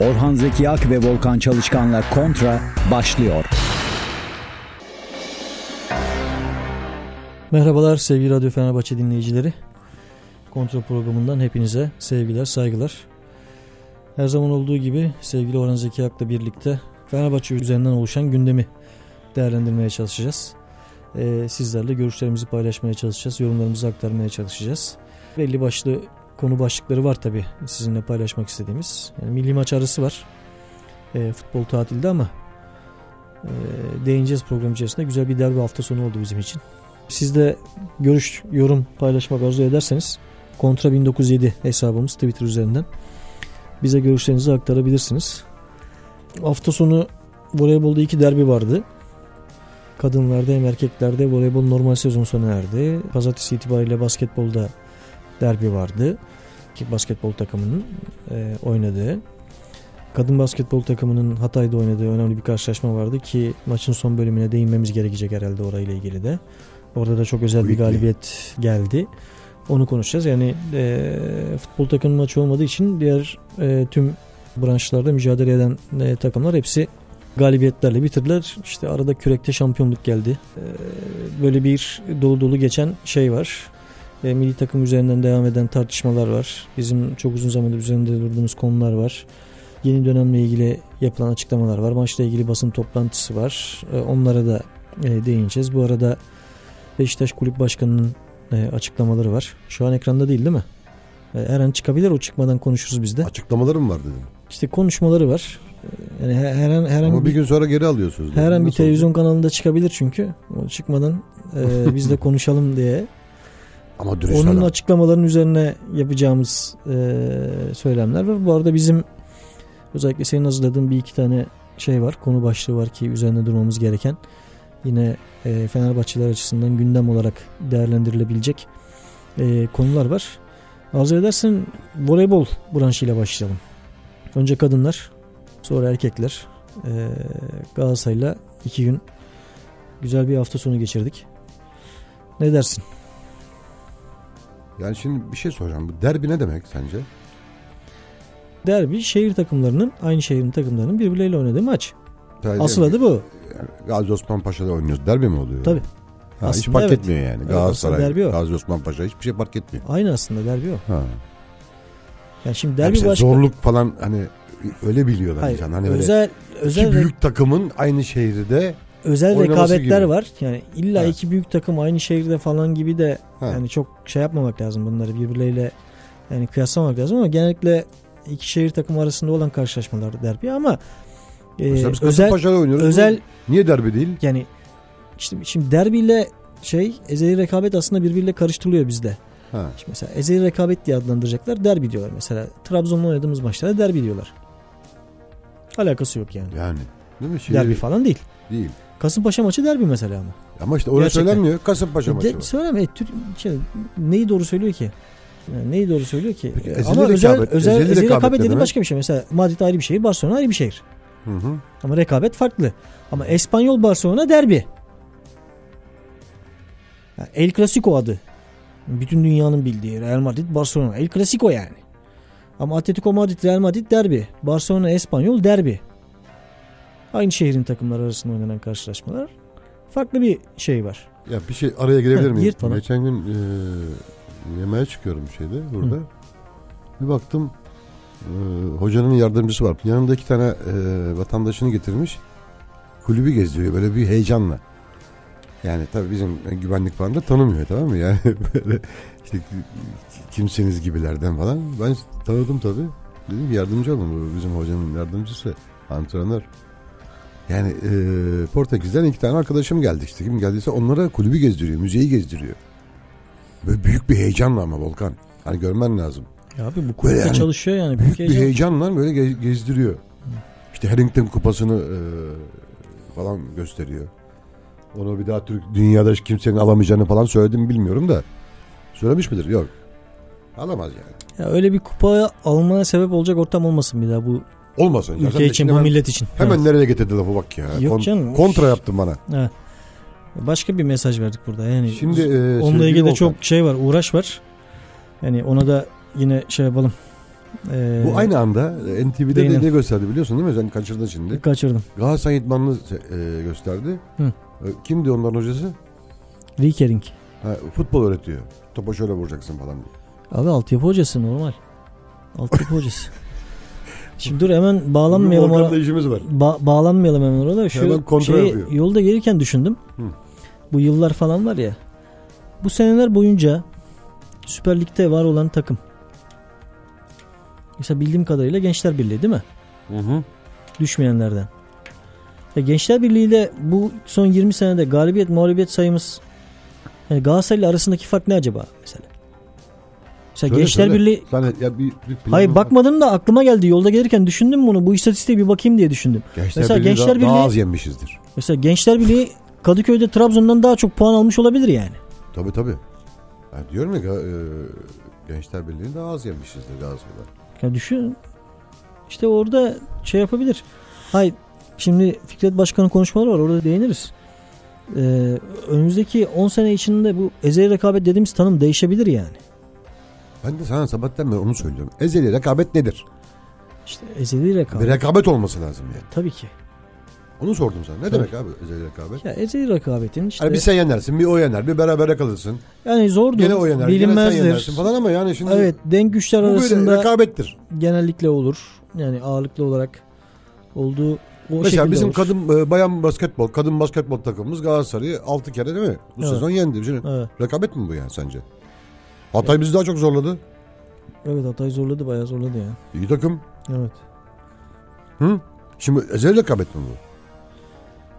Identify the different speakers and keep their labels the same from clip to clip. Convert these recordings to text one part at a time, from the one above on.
Speaker 1: Orhan Zeki Ak ve Volkan Çalışkan'la Kontra başlıyor.
Speaker 2: Merhabalar sevgili Radyo Fenerbahçe dinleyicileri. Kontra programından hepinize sevgiler, saygılar. Her zaman olduğu gibi sevgili Orhan Zeki Ak'la birlikte Fenerbahçe üzerinden oluşan gündemi değerlendirmeye çalışacağız. Ee, sizlerle görüşlerimizi paylaşmaya çalışacağız, yorumlarımızı aktarmaya çalışacağız. Belli başlı konu başlıkları var tabi sizinle paylaşmak istediğimiz. Yani milli maç arası var. E, futbol tatilde ama e, değineceğiz program içerisinde. Güzel bir derbi hafta sonu oldu bizim için. Siz de görüş, yorum paylaşmak arzu ederseniz Kontra 1907 hesabımız Twitter üzerinden bize görüşlerinizi aktarabilirsiniz. Hafta sonu voleybolda iki derbi vardı. Kadınlarda hem erkeklerde voleybol normal sezon sona erdi. Pazartesi itibariyle basketbolda derbi vardı. Basketbol takımının e, oynadığı. Kadın basketbol takımının Hatay'da oynadığı önemli bir karşılaşma vardı ki maçın son bölümüne değinmemiz gerekecek herhalde orayla ilgili de. Orada da çok özel bir galibiyet geldi. Onu konuşacağız. Yani e, futbol takımı maçı olmadığı için diğer e, tüm branşlarda mücadele eden e, takımlar hepsi galibiyetlerle bitirdiler. İşte arada kürekte şampiyonluk geldi. E, böyle bir dolu dolu geçen şey var. E, milli takım üzerinden devam eden tartışmalar var. Bizim çok uzun zamandır üzerinde durduğumuz konular var. Yeni dönemle ilgili yapılan açıklamalar var. Maçla ilgili basın toplantısı var. E, onlara da e, değineceğiz. Bu arada Beşiktaş Kulüp Başkanı'nın e, açıklamaları var. Şu an ekranda değil değil mi? E, her an çıkabilir o çıkmadan konuşuruz biz de.
Speaker 3: Açıklamaları mı var dedim.
Speaker 2: İşte konuşmaları var. E, yani her, her an her
Speaker 3: Ama
Speaker 2: an
Speaker 3: bir gün sonra geri alıyorsunuz.
Speaker 2: her an bir televizyon
Speaker 3: olacak?
Speaker 2: kanalında çıkabilir çünkü. O çıkmadan e, biz de konuşalım diye.
Speaker 3: Ama dürüst
Speaker 2: Onun
Speaker 3: adam.
Speaker 2: açıklamaların üzerine yapacağımız e, söylemler var. Bu arada bizim özellikle senin hazırladığın bir iki tane şey var. Konu başlığı var ki üzerine durmamız gereken. Yine e, Fenerbahçeler açısından gündem olarak değerlendirilebilecek e, konular var. Arzu edersen voleybol branşıyla başlayalım. Önce kadınlar, sonra erkekler. E, Galatasaray'la iki gün güzel bir hafta sonu geçirdik. Ne dersin?
Speaker 3: Yani şimdi bir şey soracağım. Bu derbi ne demek sence?
Speaker 2: Derbi şehir takımlarının aynı şehrin takımlarının birbirleriyle oynadığı maç.
Speaker 3: Yani
Speaker 2: Asıl adı bu.
Speaker 3: yani Gazi Osman Paşa'da oynuyoruz. Derbi mi oluyor?
Speaker 2: Tabii.
Speaker 3: Ha, hiç
Speaker 2: Aslında
Speaker 3: fark
Speaker 2: evet.
Speaker 3: etmiyor yani.
Speaker 2: Evet,
Speaker 3: Galatasaray,
Speaker 2: derbi o.
Speaker 3: Gazi Osman Paşa hiçbir şey fark etmiyor.
Speaker 2: Aynı aslında derbi o.
Speaker 3: Ha.
Speaker 2: Yani şimdi
Speaker 3: Yani
Speaker 2: derbi
Speaker 3: mesela
Speaker 2: başka.
Speaker 3: Zorluk falan hani öyle biliyorlar
Speaker 2: Hayır,
Speaker 3: insan. Hani
Speaker 2: özel özel
Speaker 3: iki büyük takımın aynı şehirde
Speaker 2: özel rekabetler
Speaker 3: gibi.
Speaker 2: var. Yani illa
Speaker 3: Ha.
Speaker 2: iki büyük takım aynı şehirde falan gibi de
Speaker 3: Ha.
Speaker 2: yani çok şey yapmamak lazım bunları birbirleriyle yani kıyaslamamak lazım ama genellikle iki şehir takımı arasında olan karşılaşmalar derbi ama e,
Speaker 3: biz
Speaker 2: özel
Speaker 3: oynuyoruz.
Speaker 2: özel
Speaker 3: Niye derbi değil?
Speaker 2: yani işte şimdi derbiyle şey ezeli rekabet aslında birbiriyle karıştırılıyor bizde.
Speaker 3: Ha.
Speaker 2: Şimdi mesela ezeli rekabet diye adlandıracaklar. Derbi diyorlar mesela. Trabzon'la oynadığımız maçlarda derbi diyorlar. Alakası yok yani.
Speaker 3: Yani. Değil mi? Şey
Speaker 2: derbi falan değil.
Speaker 3: değil.
Speaker 2: Kasımpaşa maçı derbi mesela ama.
Speaker 3: Ama işte orada
Speaker 2: Gerçekten.
Speaker 3: söylenmiyor. Kasımpaşa maçı
Speaker 2: De,
Speaker 3: var.
Speaker 2: söyleme. Tür, şey, neyi doğru söylüyor ki? Yani neyi doğru söylüyor ki?
Speaker 3: Peki, ezeli
Speaker 2: ama özel,
Speaker 3: rekabet-
Speaker 2: özel
Speaker 3: ezeli
Speaker 2: ezeli
Speaker 3: rekabet
Speaker 2: rekabet başka bir şey. Mesela Madrid ayrı bir şehir, Barcelona ayrı bir şehir.
Speaker 3: Hı hı.
Speaker 2: Ama rekabet farklı. Ama Espanyol Barcelona derbi. Yani El Clasico adı. Bütün dünyanın bildiği Real Madrid Barcelona. El Clasico yani. Ama Atletico Madrid Real Madrid derbi. Barcelona Espanyol derbi. Aynı şehrin takımları arasında oynanan karşılaşmalar. Farklı bir şey var.
Speaker 3: Ya bir şey araya girebilir miyim?
Speaker 2: gir falan.
Speaker 3: Geçen gün e, yemeğe çıkıyorum şeyde burada. Bir baktım e, hocanın yardımcısı var. Yanında iki tane e, vatandaşını getirmiş. Kulübü gezdiriyor böyle bir heyecanla. Yani tabii bizim güvenlik falan da tanımıyor tamam mı? Yani böyle işte kimseniz gibilerden falan. Ben tanıdım tabii. Dedim ki yardımcı olun bu bizim hocanın yardımcısı. Antrenör. Yani e, Portekiz'den iki tane arkadaşım geldi işte. Kim geldiyse onlara kulübü gezdiriyor, müzeyi gezdiriyor. Böyle büyük bir heyecanla ama Volkan. Hani görmen lazım.
Speaker 2: Ya abi bu kulüpte
Speaker 3: yani
Speaker 2: çalışıyor yani.
Speaker 3: Büyük
Speaker 2: Büyük
Speaker 3: bir
Speaker 2: heyecan.
Speaker 3: heyecanla böyle ge- gezdiriyor. İşte Harrington kupasını e, falan gösteriyor. Onu bir daha Türk dünyada kimsenin alamayacağını falan söyledim bilmiyorum da. Söylemiş midir? Yok. Alamaz yani.
Speaker 2: Ya öyle bir kupa almaya sebep olacak ortam olmasın bir daha bu
Speaker 3: Olmasın. Ya sen
Speaker 2: ülke
Speaker 3: de
Speaker 2: için, bu
Speaker 3: hemen-
Speaker 2: millet için.
Speaker 3: Hemen
Speaker 2: Evet.
Speaker 3: nereye getirdi lafı bak ya.
Speaker 2: Yok canım.
Speaker 3: Kontra yaptın bana.
Speaker 2: Ha. Başka bir mesaj verdik burada. Yani
Speaker 3: Şimdi e,
Speaker 2: onunla ilgili de çok şey var, uğraş var. Yani ona da yine şey yapalım. Ee,
Speaker 3: Bu aynı anda e, NTV'de de ne gösterdi biliyorsun değil mi? Sen kaçırdın şimdi.
Speaker 2: Kaçırdım.
Speaker 3: Galatasaray idmanını e, gösterdi.
Speaker 2: Hı.
Speaker 3: E, Kimdi onların hocası?
Speaker 2: Riekering.
Speaker 3: Ha, futbol öğretiyor. Topa şöyle vuracaksın falan.
Speaker 2: Abi altyapı hocası normal. Altyapı hocası. Şimdi dur hemen bağlanmayalım.
Speaker 3: Volkan'la
Speaker 2: Ona,
Speaker 3: işimiz var.
Speaker 2: ba- bağlanmayalım hemen orada. Şu
Speaker 3: Hemen kontrol
Speaker 2: şeyi
Speaker 3: yapıyor.
Speaker 2: yolda gelirken düşündüm.
Speaker 3: Hı.
Speaker 2: Bu yıllar falan var ya. Bu seneler boyunca Süper Lig'de var olan takım. Mesela bildiğim kadarıyla Gençler Birliği değil mi?
Speaker 3: Hı hı.
Speaker 2: Düşmeyenlerden. Ya Gençler Birliği ile bu son 20 senede galibiyet mağlubiyet sayımız yani Galatasaray ile arasındaki fark ne acaba mesela? Mesela
Speaker 3: Söyle,
Speaker 2: Gençler
Speaker 3: söyle.
Speaker 2: Birliği
Speaker 3: Sen ya bir, bir
Speaker 2: Hayır bakmadım da aklıma geldi. Yolda gelirken düşündüm bunu. Bu istatistiğe bir bakayım diye düşündüm.
Speaker 3: Gençler
Speaker 2: Mesela
Speaker 3: Birliği
Speaker 2: Gençler
Speaker 3: daha, daha
Speaker 2: Birliği-
Speaker 3: az yenmişizdir.
Speaker 2: Mesela Gençler Birliği Kadıköy'de Trabzon'dan daha çok puan almış olabilir yani.
Speaker 3: Tabii tabii. Ya diyorum ya e, Gençler Birliği'ni daha az yenmişizdir Galatasaray'dan.
Speaker 2: Ya düşün. İşte orada şey yapabilir. Hayır. Şimdi Fikret Başkan'ın konuşmaları var. Orada değiniriz. Ee, önümüzdeki 10 sene içinde bu ezeli rekabet dediğimiz tanım değişebilir yani.
Speaker 3: Ben de sana sabahtan beri onu söylüyorum. Ezeli rekabet nedir?
Speaker 2: İşte ezeli rekabet.
Speaker 3: Bir rekabet olması lazım yani.
Speaker 2: Tabii ki.
Speaker 3: Onu sordum sana. Ne
Speaker 2: Tabii.
Speaker 3: demek abi ezeli rekabet?
Speaker 2: Ya ezeli rekabetin işte
Speaker 3: Hani bir sen yenersin, bir o yener, bir beraber kalırsın.
Speaker 2: yani zordur,
Speaker 3: Gene o yener, gene sen
Speaker 2: bilinmezdir.
Speaker 3: yenersin falan ama yani şimdi
Speaker 2: Evet, denk güçler
Speaker 3: bu böyle
Speaker 2: arasında
Speaker 3: rekabettir.
Speaker 2: genellikle olur. Yani ağırlıklı olarak olduğu o
Speaker 3: Mesela bizim
Speaker 2: olur.
Speaker 3: kadın e, bayan basketbol, kadın basketbol takımımız Galatasaray'ı 6 kere değil mi? Bu
Speaker 2: Evet.
Speaker 3: sezon yendi. Şimdi
Speaker 2: Evet,
Speaker 3: rekabet mi bu yani sence? Hatay bizi daha çok zorladı.
Speaker 2: evet Hatay zorladı bayağı zorladı ya.
Speaker 3: İyi takım.
Speaker 2: Evet.
Speaker 3: Hı? Şimdi ezeli rekabet mi bu?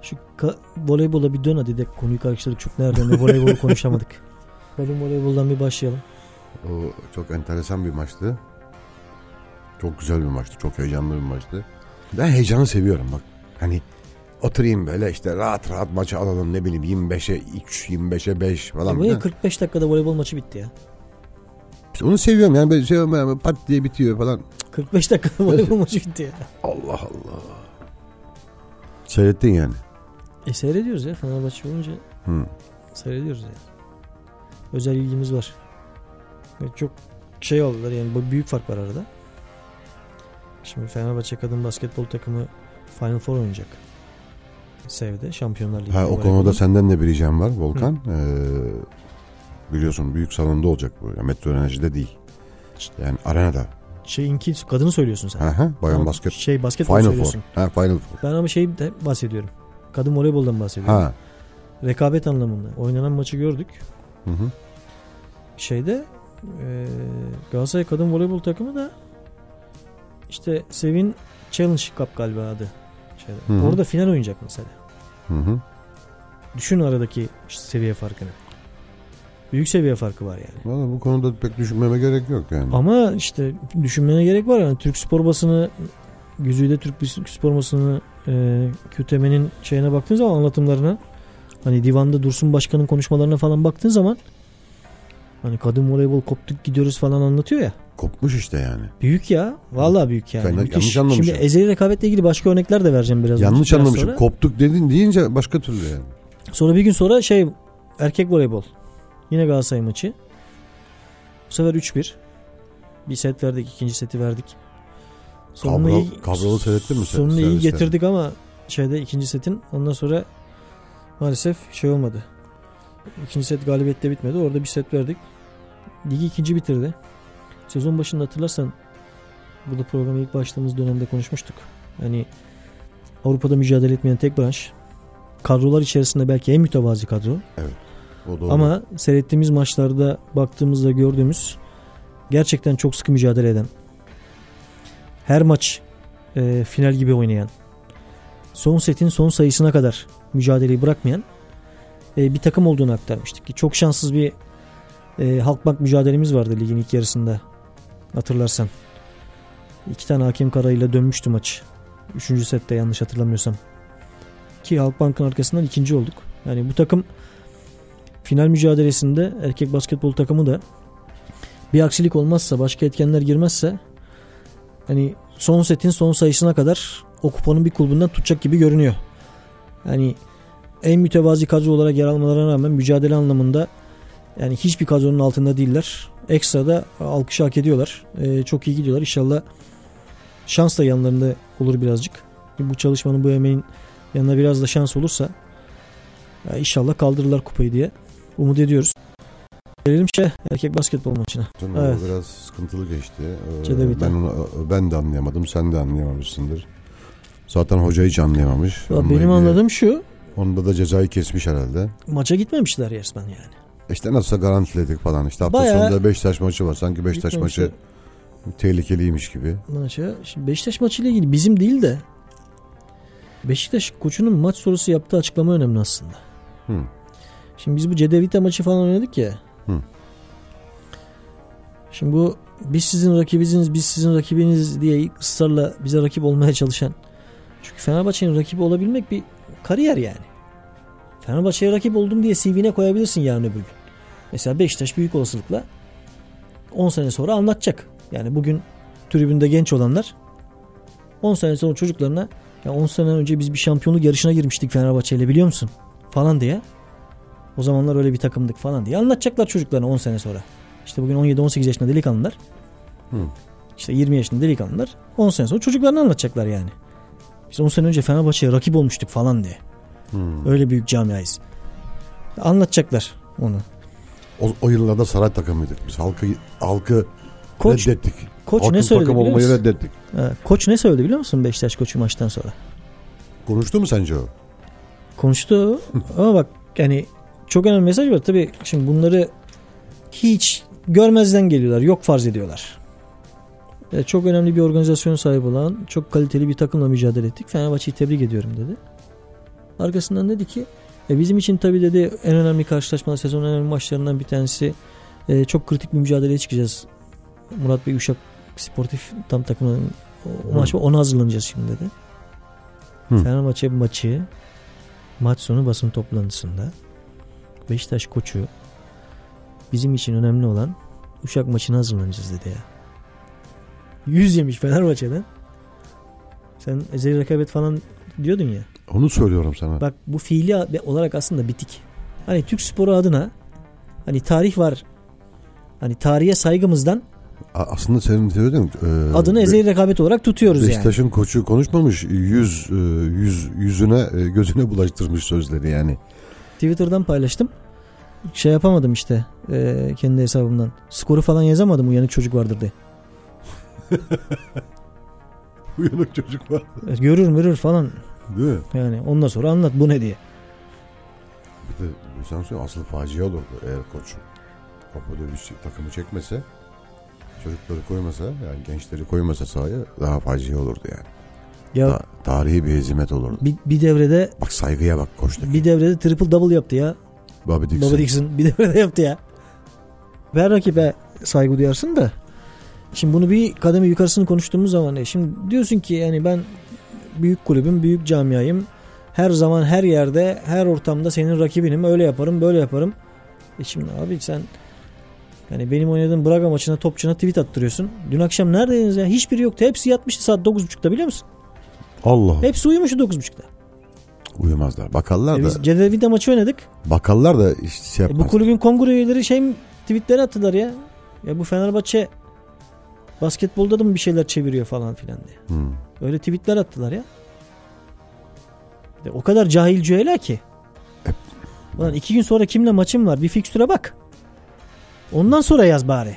Speaker 2: Şu ka- voleybola bir dön hadi de konuyu karıştırdık çok nereden de voleybolu konuşamadık. Kadın voleyboldan bir başlayalım.
Speaker 3: O çok enteresan bir maçtı. Çok güzel bir maçtı. Çok heyecanlı bir maçtı. Ben heyecanı seviyorum bak. Hani oturayım böyle işte rahat rahat maçı alalım ne bileyim 25'e 3, 25'e 5 falan. Filan.
Speaker 2: 45 dakikada voleybol maçı bitti ya.
Speaker 3: İşte onu seviyorum yani böyle şey yani pat diye bitiyor falan.
Speaker 2: 45 dakikada voleybol maçı bitti ya.
Speaker 3: Allah Allah. Seyrettin yani.
Speaker 2: E seyrediyoruz ya Fenerbahçe olunca
Speaker 3: Hı.
Speaker 2: seyrediyoruz ya. Özel ilgimiz var. Ve çok şey oldular yani bu büyük fark var arada. Şimdi Fenerbahçe kadın basketbol takımı Final Four oynayacak. Sevde Şampiyonlar Ligi.
Speaker 3: Ha, o konuda senden de bir ricam var Volkan. Ee, biliyorsun büyük salonda olacak bu. Yani Metro Enerji'de değil. Yani arenada.
Speaker 2: Şeyinki kadını söylüyorsun sen.
Speaker 3: Aha, bayan
Speaker 2: Tamam,
Speaker 3: basket.
Speaker 2: Şey basketbol
Speaker 3: Final Four. Ha, Final Four.
Speaker 2: Ben ama şey de bahsediyorum. Kadın voleyboldan bahsediyorum.
Speaker 3: Ha.
Speaker 2: Rekabet anlamında. Oynanan maçı gördük.
Speaker 3: Hı hı.
Speaker 2: Şeyde e, Galatasaray kadın voleybol takımı da işte Sevin Challenge Cup galiba adı. Şeyde.
Speaker 3: Hı hı.
Speaker 2: Orada final oynayacak mesela.
Speaker 3: Hı hı.
Speaker 2: Düşün aradaki seviye farkını. Büyük seviye farkı var yani.
Speaker 3: Valla bu konuda pek düşünmeme gerek yok yani.
Speaker 2: Ama işte düşünmene gerek var yani Türk spor basını Güzide Türk spor basını e, QTM'nin şeyine baktığın zaman anlatımlarına hani divanda Dursun Başkan'ın konuşmalarına falan baktığın zaman hani kadın voleybol koptuk gidiyoruz falan anlatıyor ya.
Speaker 3: Kopmuş işte yani.
Speaker 2: Büyük ya. Vallahi büyük yani. Müthiş.
Speaker 3: yanlış anlamışsın.
Speaker 2: Şimdi ezeli rekabetle ilgili başka örnekler de vereceğim biraz.
Speaker 3: Yanlış
Speaker 2: biraz
Speaker 3: anlamışım.
Speaker 2: Sonra.
Speaker 3: Koptuk dedin deyince başka türlü yani.
Speaker 2: sonra bir gün sonra şey erkek voleybol. Yine Galatasaray maçı. Bu sefer 3-1. Bir set verdik. ikinci seti verdik. Sonunu
Speaker 3: Kablo-
Speaker 2: iyi,
Speaker 3: kablolu seyrettin mi
Speaker 2: Sonunu iyi getirdik ama şeyde ikinci setin ondan sonra maalesef şey olmadı. İkinci set galibiyette bitmedi. Orada bir set verdik. Ligi ikinci bitirdi. Sezon başında hatırlarsan burada programa ilk başladığımız dönemde konuşmuştuk. Hani Avrupa'da mücadele etmeyen tek branş. Kadrolar içerisinde belki en mütevazi kadro.
Speaker 3: Doğru.
Speaker 2: Ama seyrettiğimiz maçlarda baktığımızda gördüğümüz gerçekten çok sıkı mücadele eden her maç e, final gibi oynayan son setin son sayısına kadar mücadeleyi bırakmayan e, bir takım olduğunu aktarmıştık. Ki Çok şanssız bir e, Halkbank mücadelemiz vardı ligin ilk yarısında hatırlarsan. İki tane hakem kararıyla dönmüştü maç. Üçüncü sette yanlış hatırlamıyorsam. Ki Halkbank'ın arkasından ikinci olduk. Yani bu takım final mücadelesinde erkek basketbol takımı da bir aksilik olmazsa başka etkenler girmezse hani son setin son sayısına kadar o kuponun bir kulbundan tutacak gibi görünüyor. Yani en mütevazi kadro olarak yer almalarına rağmen mücadele anlamında yani hiçbir kadronun altında değiller. ekstra da alkış hak ediyorlar. E, çok iyi gidiyorlar. İnşallah şans da yanlarında olur birazcık. Bu çalışmanın bu emeğin yanına biraz da şans olursa ya inşallah kaldırırlar kupayı diye umut ediyoruz. Gelelim şey erkek basketbol maçına.
Speaker 3: Canım,
Speaker 2: Evet.
Speaker 3: biraz sıkıntılı geçti. Ee, ben onu ben de anlayamadım. Sen de anlayamamışsındır. Zaten hoca hiç anlayamamış.
Speaker 2: Ya benim anladığım şu
Speaker 3: Onda da cezayı kesmiş herhalde.
Speaker 2: maça gitmemişler resmen yani.
Speaker 3: İşte nasılsa garantiledik falan. İşte hafta
Speaker 2: Bayağı-
Speaker 3: sonunda Beşiktaş maçı var. Sanki Beşiktaş maçı tehlikeliymiş gibi.
Speaker 2: maça. Şimdi Beşiktaş maçıyla ilgili bizim değil de Beşiktaş koçunun maç sonrası yaptığı açıklama önemli aslında.
Speaker 3: Hı.
Speaker 2: Şimdi biz bu Cedevita maçı falan oynadık ya.
Speaker 3: Hı.
Speaker 2: Şimdi bu biz sizin rakibiniz, biz sizin rakibiniz diye ısrarla bize rakip olmaya çalışan. Çünkü Fenerbahçe'nin rakibi olabilmek bir kariyer yani. Fenerbahçe'ye rakip oldum diye CV'ne koyabilirsin yarın öbür gün. Mesela Beşiktaş büyük olasılıkla 10 sene sonra anlatacak. Yani bugün tribünde genç olanlar 10 sene sonra çocuklarına ya 10 sene önce biz bir şampiyonluk yarışına girmiştik Fenerbahçe ile biliyor musun? Falan diye. O zamanlar öyle bir takımdık falan diye anlatacaklar çocuklarına 10 sene sonra. İşte bugün 17-18 yaşında delikanlılar.
Speaker 3: Hı.
Speaker 2: İşte 20 yaşında delikanlılar 10 sene sonra çocuklarına anlatacaklar yani. Biz 10 sene önce Fenerbahçe'ye rakip olmuştuk falan diye.
Speaker 3: Hı.
Speaker 2: Öyle büyük camiayız. Anlatacaklar onu.
Speaker 3: O, o yıllarda saray takımıydık. Biz halkı halkı
Speaker 2: Koç,
Speaker 3: reddettik.
Speaker 2: koç
Speaker 3: Halkın
Speaker 2: ne söyledi biliyor musun?
Speaker 3: reddettik.
Speaker 2: Ha, koç ne söyledi biliyor musun Beşiktaş koçu maçtan sonra?
Speaker 3: Konuştu mu sence o?
Speaker 2: Konuştu ama bak yani çok önemli mesaj var. Tabii şimdi bunları hiç görmezden geliyorlar. Yok farz ediyorlar. E, çok önemli bir organizasyon sahibi olan çok kaliteli bir takımla mücadele ettik. Fenerbahçe'yi tebrik ediyorum dedi. Arkasından dedi ki e, bizim için tabii dedi en önemli karşılaşmalar sezonun en önemli maçlarından bir tanesi e, çok kritik bir mücadeleye çıkacağız. Murat Bey Uşak Sportif tam takımın o, maç ona hazırlanacağız şimdi dedi.
Speaker 3: Hı.
Speaker 2: Fenerbahçe maçı maç sonu basın toplantısında Beşiktaş koçu bizim için önemli olan Uşak maçına hazırlanacağız dedi ya. Yüz yemiş Fenerbahçe'den. Sen ezeli rekabet falan diyordun ya.
Speaker 3: Onu söylüyorum sana.
Speaker 2: Bak bu fiili olarak aslında bitik. Hani Türk sporu adına hani tarih var. Hani tarihe saygımızdan
Speaker 3: Aslında senin söylediğin e,
Speaker 2: adını ezeli rekabet olarak tutuyoruz yani.
Speaker 3: Beşiktaş'ın koçu konuşmamış. Yüz, e, yüz yüzüne e, gözüne bulaştırmış sözleri yani.
Speaker 2: Twitter'dan paylaştım. Şey yapamadım işte e, kendi hesabımdan. Skoru falan yazamadım uyanık çocuk vardır diye.
Speaker 3: Uyanık çocuk var.
Speaker 2: E, Görür mürür falan
Speaker 3: Değil mi?
Speaker 2: yani ondan sonra anlat bu ne diye.
Speaker 3: Bir de söyle asıl facia olurdu eğer koç bir şey- takımı çekmese çocukları koymasa yani gençleri koymasa sahaya daha facia olurdu yani.
Speaker 2: Ya
Speaker 3: Ta- tarihi bir hezimet olurdu.
Speaker 2: bir, bir devrede
Speaker 3: Bak saygıya bak koçtaki.
Speaker 2: bir devrede triple double yaptı ya.
Speaker 3: Bobby Dixon.
Speaker 2: Baba Dixon bir devrede yaptı ya. Ver rakibe saygı duyarsın da. Şimdi bunu bir kademe yukarısını konuştuğumuz zaman ne? Şimdi diyorsun ki yani ben büyük kulübüm, büyük camiayım. Her zaman her yerde, her ortamda senin rakibinim. Öyle yaparım, böyle yaparım. E şimdi abi sen yani benim oynadığım Braga maçına topçuna tweet attırıyorsun. Dün akşam neredeydiniz ya? Hiçbiri yoktu. Hepsi yatmıştı saat 9.30'da biliyor musun?
Speaker 3: Allah.
Speaker 2: Hepsi uyumuştu 9.30'da.
Speaker 3: Uyumazlar. Bakallar
Speaker 2: E
Speaker 3: da
Speaker 2: biz Cedevita maçı oynadık.
Speaker 3: bakallar da işte şey
Speaker 2: E bu
Speaker 3: yapmaz.
Speaker 2: kulübün kongre üyeleri şey tweetleri attılar ya. Ya bu Fenerbahçe basketbolda da mı bir şeyler çeviriyor falan filan diye.
Speaker 3: Hmm.
Speaker 2: Öyle tweetler attılar ya. De o kadar cahil cühela ki. Ulan iki gün sonra kimle maçım var bir fikstüre bak. Ondan sonra yaz bari.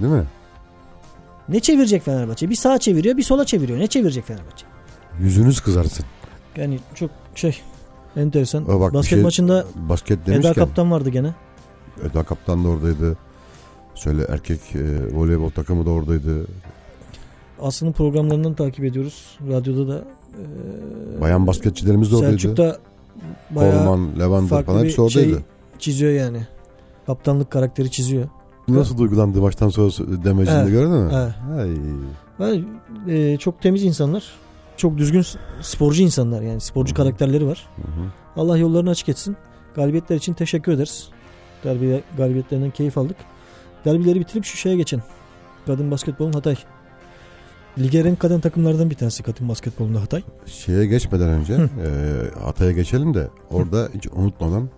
Speaker 3: Değil mi?
Speaker 2: Ne çevirecek Fenerbahçe? Bir sağa çeviriyor bir sola çeviriyor. Ne çevirecek Fenerbahçe?
Speaker 3: Yüzünüz kızarsın.
Speaker 2: Yani çok şey enteresan.
Speaker 3: Aa, bak
Speaker 2: Basket
Speaker 3: şey-
Speaker 2: maçında
Speaker 3: Basket
Speaker 2: Eda
Speaker 3: demişken
Speaker 2: Kaptan vardı gene.
Speaker 3: Eda Kaptan da oradaydı. Söyle erkek e, voleybol takımı da oradaydı.
Speaker 2: Aslı'nın programlarından takip ediyoruz. Radyoda da. e,
Speaker 3: Bayan basketçilerimiz de oradaydı.
Speaker 2: Selçuk da bayağı
Speaker 3: Orman, Levander
Speaker 2: farklı
Speaker 3: falan hepsi oradaydı.
Speaker 2: şey çiziyor yani. Kaptanlık karakteri çiziyor.
Speaker 3: Nasıl duygulandı maçtan sonra demecinde
Speaker 2: Evet.
Speaker 3: gördün mü?
Speaker 2: Evet.
Speaker 3: Ay.
Speaker 2: Yani, e, çok temiz insanlar. Çok düzgün sporcu insanlar yani. Sporcu
Speaker 3: Hı hı.
Speaker 2: karakterleri var.
Speaker 3: Hı hı.
Speaker 2: Allah yollarını açık etsin. Galibiyetler için teşekkür ederiz. Derbi galibiyetlerinden keyif aldık. Derbileri bitirip şu şeye geçin. Kadın basketbolun Hatay. Ligerin kadın takımlardan bir tanesi kadın basketbolunda Hatay.
Speaker 3: Şeye geçmeden önce
Speaker 2: Hı.
Speaker 3: e, Hatay'a geçelim de orada hiç unutmadan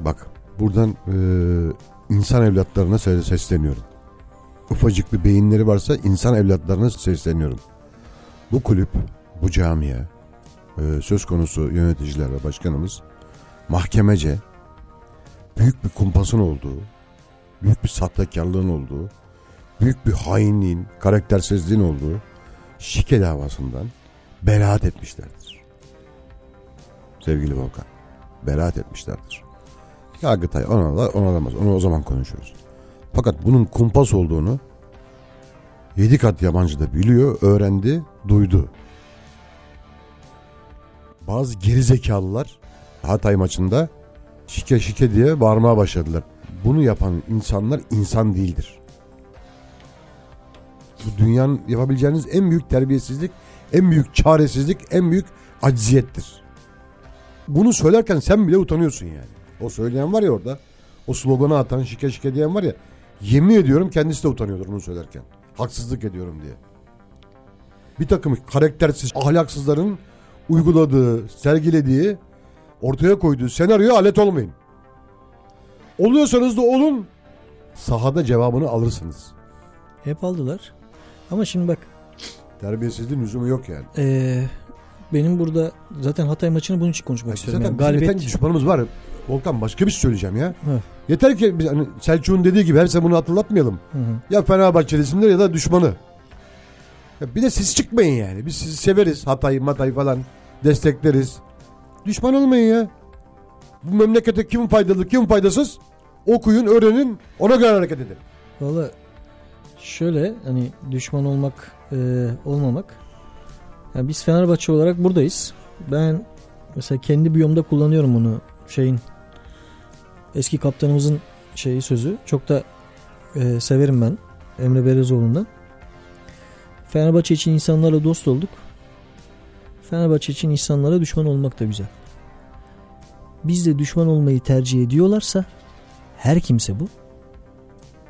Speaker 3: bak buradan e, insan evlatlarına se- sesleniyorum. Ufacık bir beyinleri varsa insan evlatlarına sesleniyorum. Bu kulüp, bu camia, e, söz konusu yöneticiler ve başkanımız mahkemece büyük bir kumpasın olduğu, büyük bir sahtekarlığın olduğu, büyük bir hainliğin, karaktersizliğin olduğu şike davasından beraat etmişlerdir. Sevgili Volkan, beraat etmişlerdir. Yargıtay ona onalamaz. Onu o zaman konuşuruz. Fakat bunun kumpas olduğunu yedi kat yabancı da biliyor, öğrendi, duydu. Bazı gerizekalılar Hatay maçında şike şike diye bağırmaya başladılar. Bunu yapan insanlar insan değildir. Bu dünyanın yapabileceğiniz en büyük terbiyesizlik, en büyük çaresizlik, en büyük acziyettir. Bunu söylerken sen bile utanıyorsun yani. O söyleyen var ya orada. O sloganı atan şike şike diyen var ya. Yemin ediyorum kendisi de utanıyordur bunu söylerken. Haksızlık ediyorum diye. Bir takım karaktersiz, ahlaksızların uyguladığı, sergilediği, ortaya koyduğu senaryoya alet olmayın. Oluyorsanız da olun. Sahada cevabını alırsınız.
Speaker 2: Hep aldılar. Ama şimdi bak
Speaker 3: Terbiyesizliğin lüzumu yok yani.
Speaker 2: ee, benim burada zaten Hatay maçını bunun için konuşmak istiyorum.
Speaker 3: Zaten
Speaker 2: Yani galibiyet
Speaker 3: düşmanımız var. Volkan başka bir şey söyleyeceğim ya.
Speaker 2: Evet.
Speaker 3: Yeter ki biz, hani Selçuk'un dediği gibi her zaman bunu hatırlatmayalım.
Speaker 2: Hı hı.
Speaker 3: Ya Fenerbahçelisindir ya da düşmanı. Bir de siz çıkmayın yani. Biz sizi severiz. Hatay, Matay falan destekleriz. Düşman olmayın ya. Bu memlekete kim faydalı, kim faydasız? Okuyun, öğrenin, ona göre hareket edin.
Speaker 2: Valla şöyle hani düşman olmak e, olmamak. Yani biz Fenerbahçe olarak buradayız. Ben mesela kendi biyomda kullanıyorum bunu şeyin eski kaptanımızın şeyi sözü. Çok da e, severim ben Emre Belezoğlu'ndan. Fenerbahçe için insanlarla dost olduk. Fenerbahçe için insanlara düşman olmak da güzel. Biz de düşman olmayı tercih ediyorlarsa her kimse bu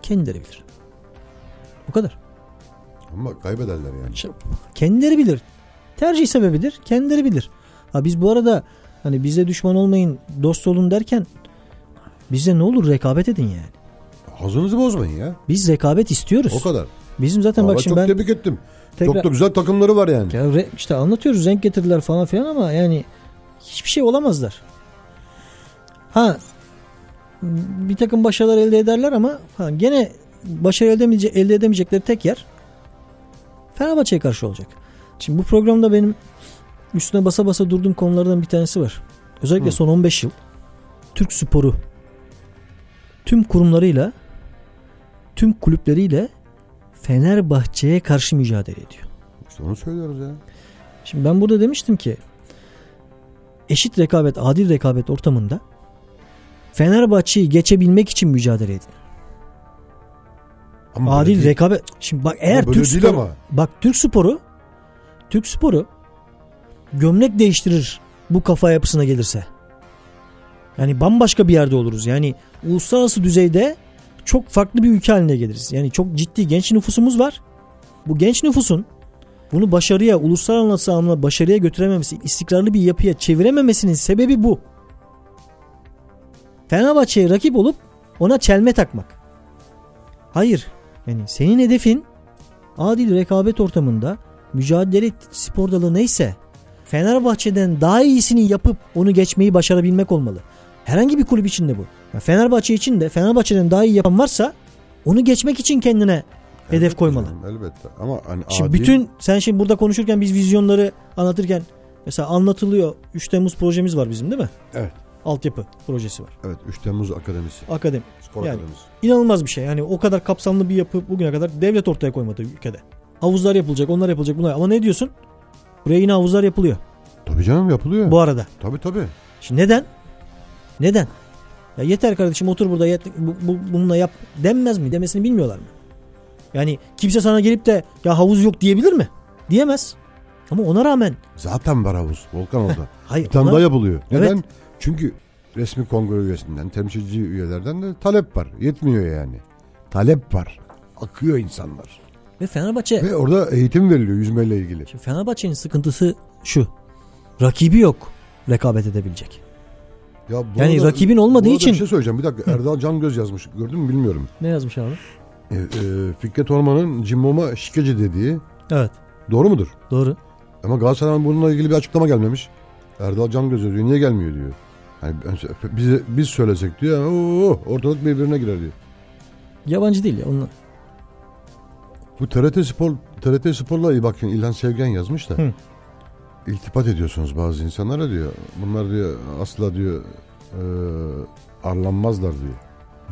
Speaker 2: kendileri bilir. Bu kadar.
Speaker 3: Ama kaybederler yani.
Speaker 2: Kendileri bilir. Tercih sebebidir. Kendileri bilir. Ha biz bu arada hani bize düşman olmayın, dost olun derken bize ne olur rekabet edin yani.
Speaker 3: Hazınızı bozmayın ya.
Speaker 2: Biz rekabet istiyoruz.
Speaker 3: O kadar.
Speaker 2: Bizim zaten
Speaker 3: Vallahi
Speaker 2: bak şimdi
Speaker 3: çok
Speaker 2: ben
Speaker 3: tebrik ettim.
Speaker 2: tekrar
Speaker 3: Çok da güzel takımları var yani.
Speaker 2: Ya re- işte anlatıyoruz renk getirdiler falan filan ama yani hiçbir şey olamazlar. Ha bir takım başarılar elde ederler ama ha, gene başarı elde, edemeyece- elde edemeyecekleri tek yer Fenerbahçe'ye karşı olacak. Şimdi bu programda benim üstüne basa basa durduğum konulardan bir tanesi var. Özellikle
Speaker 3: Hı.
Speaker 2: son 15 yıl Türk sporu tüm kurumlarıyla tüm kulüpleriyle Fenerbahçe'ye karşı mücadele ediyor.
Speaker 3: İşte onu söylüyoruz ya.
Speaker 2: Şimdi ben burada demiştim ki eşit rekabet, adil rekabet ortamında Fenerbahçe'yi geçebilmek için mücadele edin.
Speaker 3: Ama
Speaker 2: Adil rekabet. Şimdi bak eğer Türk sporu,
Speaker 3: ama.
Speaker 2: bak Türk sporu Türk sporu gömlek değiştirir bu kafa yapısına gelirse. Yani bambaşka bir yerde oluruz. Yani uluslararası düzeyde çok farklı bir ülke haline geliriz. Yani çok ciddi genç nüfusumuz var. Bu genç nüfusun bunu başarıya, uluslararası anlamda başarıya götürememesi, istikrarlı bir yapıya çevirememesinin sebebi bu. Fenerbahçe'ye rakip olup ona çelme takmak. Hayır. Yani senin hedefin adil rekabet ortamında mücadele spor dalı neyse Fenerbahçe'den daha iyisini yapıp onu geçmeyi başarabilmek olmalı. Herhangi bir kulüp için de bu. Ya Fenerbahçe için de Fenerbahçe'den daha iyi yapan varsa onu geçmek için kendine hedef
Speaker 3: Elbette
Speaker 2: koymalı.
Speaker 3: canım, elbette. Ama hani
Speaker 2: Şimdi
Speaker 3: adil,
Speaker 2: bütün sen şimdi burada konuşurken biz vizyonları anlatırken mesela anlatılıyor 3 Temmuz projemiz var bizim değil mi?
Speaker 3: Evet.
Speaker 2: Altyapı projesi var.
Speaker 3: Evet 3 Temmuz Akademisi.
Speaker 2: Akademi.
Speaker 3: Spor
Speaker 2: Yani-
Speaker 3: Akademisi.
Speaker 2: İnanılmaz bir şey. Yani o kadar kapsamlı bir yapı bugüne kadar devlet ortaya koymadı ülkede. Havuzlar yapılacak, onlar yapılacak, bunlar. Ama ne diyorsun? Buraya yine havuzlar yapılıyor.
Speaker 3: Tabii canım yapılıyor.
Speaker 2: Bu arada.
Speaker 3: Tabii tabii.
Speaker 2: Şimdi neden? Neden? Ya yeter kardeşim otur burada yet, bu, bu- bununla yap denmez mi? Demesini bilmiyorlar mı? Yani kimse sana gelip de ya havuz yok diyebilir mi? Diyemez. Ama ona rağmen
Speaker 3: Zaten var havuz. Volkan orada.
Speaker 2: hayır
Speaker 3: Bir tane
Speaker 2: ona-
Speaker 3: daha yapılıyor. Neden?
Speaker 2: Evet.
Speaker 3: Çünkü resmi kongre üyesinden, temsilci üyelerden de talep var. Yetmiyor yani. Talep var. Akıyor insanlar.
Speaker 2: ve Fenerbahçe
Speaker 3: Ve orada eğitim veriliyor yüzmeyle ilgili.
Speaker 2: Şimdi Fenerbahçe'nin sıkıntısı şu. Rakibi yok rekabet edebilecek.
Speaker 3: Ya bu
Speaker 2: Yani rakibin olmadığı için-
Speaker 3: Bir şey söyleyeceğim. Bir dakika Erdal Can Göz yazmış. Gördün mü bilmiyorum.
Speaker 2: Ne yazmış abi?
Speaker 3: E, e, Fikret Orman'ın Cimbom'a şikeci dediği
Speaker 2: Evet.
Speaker 3: doğru mudur?
Speaker 2: Doğru.
Speaker 3: Ama Galatasaray'ın bununla ilgili bir açıklama gelmemiş. Erdal Can Göz diyor. Niye gelmiyor diyor. Yani biz, biz söylesek diyor. Oo, ortalık birbirine girer diyor.
Speaker 2: Yabancı değil ya. Onunla...
Speaker 3: Bu TRT Spor TRT Spor'la iyi bakın İlhan Sevgen yazmış da.
Speaker 2: Hı.
Speaker 3: İltifat ediyorsunuz bazı insanlara diyor. Bunlar diyor asla diyor e, arlanmazlar diyor.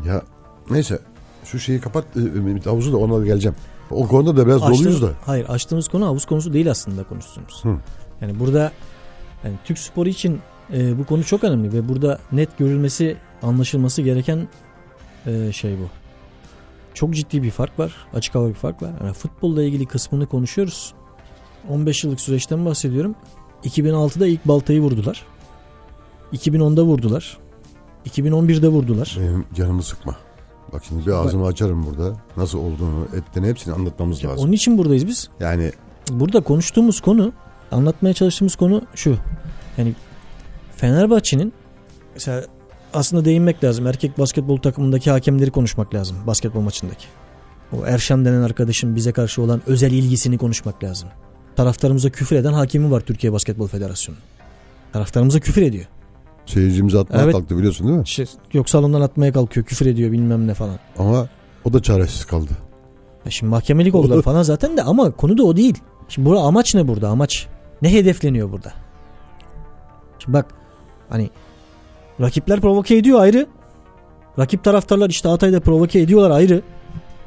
Speaker 3: Ya neyse şu şeyi kapat e, havuzu da ona da geleceğim. O konuda da biraz
Speaker 2: Açtığımız-
Speaker 3: doluyuz da.
Speaker 2: Hayır açtığımız konu havuz konusu değil aslında konuştuğumuz.
Speaker 3: Hı.
Speaker 2: Yani burada yani Türk sporu için e, bu konu çok önemli ve burada net görülmesi anlaşılması gereken e, şey bu. Çok ciddi bir fark var. Açık hava bir fark var. Yani futbolla ilgili kısmını konuşuyoruz. 15 yıllık süreçten bahsediyorum. 2006'da ilk baltayı vurdular. 2010'da vurdular. 2011'de vurdular.
Speaker 3: Benim canımı sıkma. Bak şimdi bir ağzımı açarım burada. Nasıl olduğunu, ettiğini hepsini anlatmamız lazım.
Speaker 2: Onun için buradayız biz.
Speaker 3: Yani
Speaker 2: Burada konuştuğumuz konu, anlatmaya çalıştığımız konu şu. Yani Fenerbahçe'nin mesela aslında değinmek lazım. Erkek basketbol takımındaki hakemleri konuşmak lazım basketbol maçındaki. O Erşan denen arkadaşın bize karşı olan özel ilgisini konuşmak lazım. Taraftarımıza küfür eden hakemi var Türkiye Basketbol Federasyonu. Taraftarımıza küfür ediyor.
Speaker 3: seyircimizi atmaya
Speaker 2: Evet.
Speaker 3: kalktı biliyorsun değil mi?
Speaker 2: İşte yok salondan atmaya kalkıyor, küfür ediyor bilmem ne falan.
Speaker 3: Ama o da çaresiz kaldı.
Speaker 2: Ya şimdi mahkemelik oldular falan zaten de ama konu da o değil. Şimdi burada amaç ne burada? Amaç ne hedefleniyor burada? Şimdi bak hani rakipler provoke ediyor ayrı. Rakip taraftarlar işte Hatay'da provoke ediyorlar ayrı.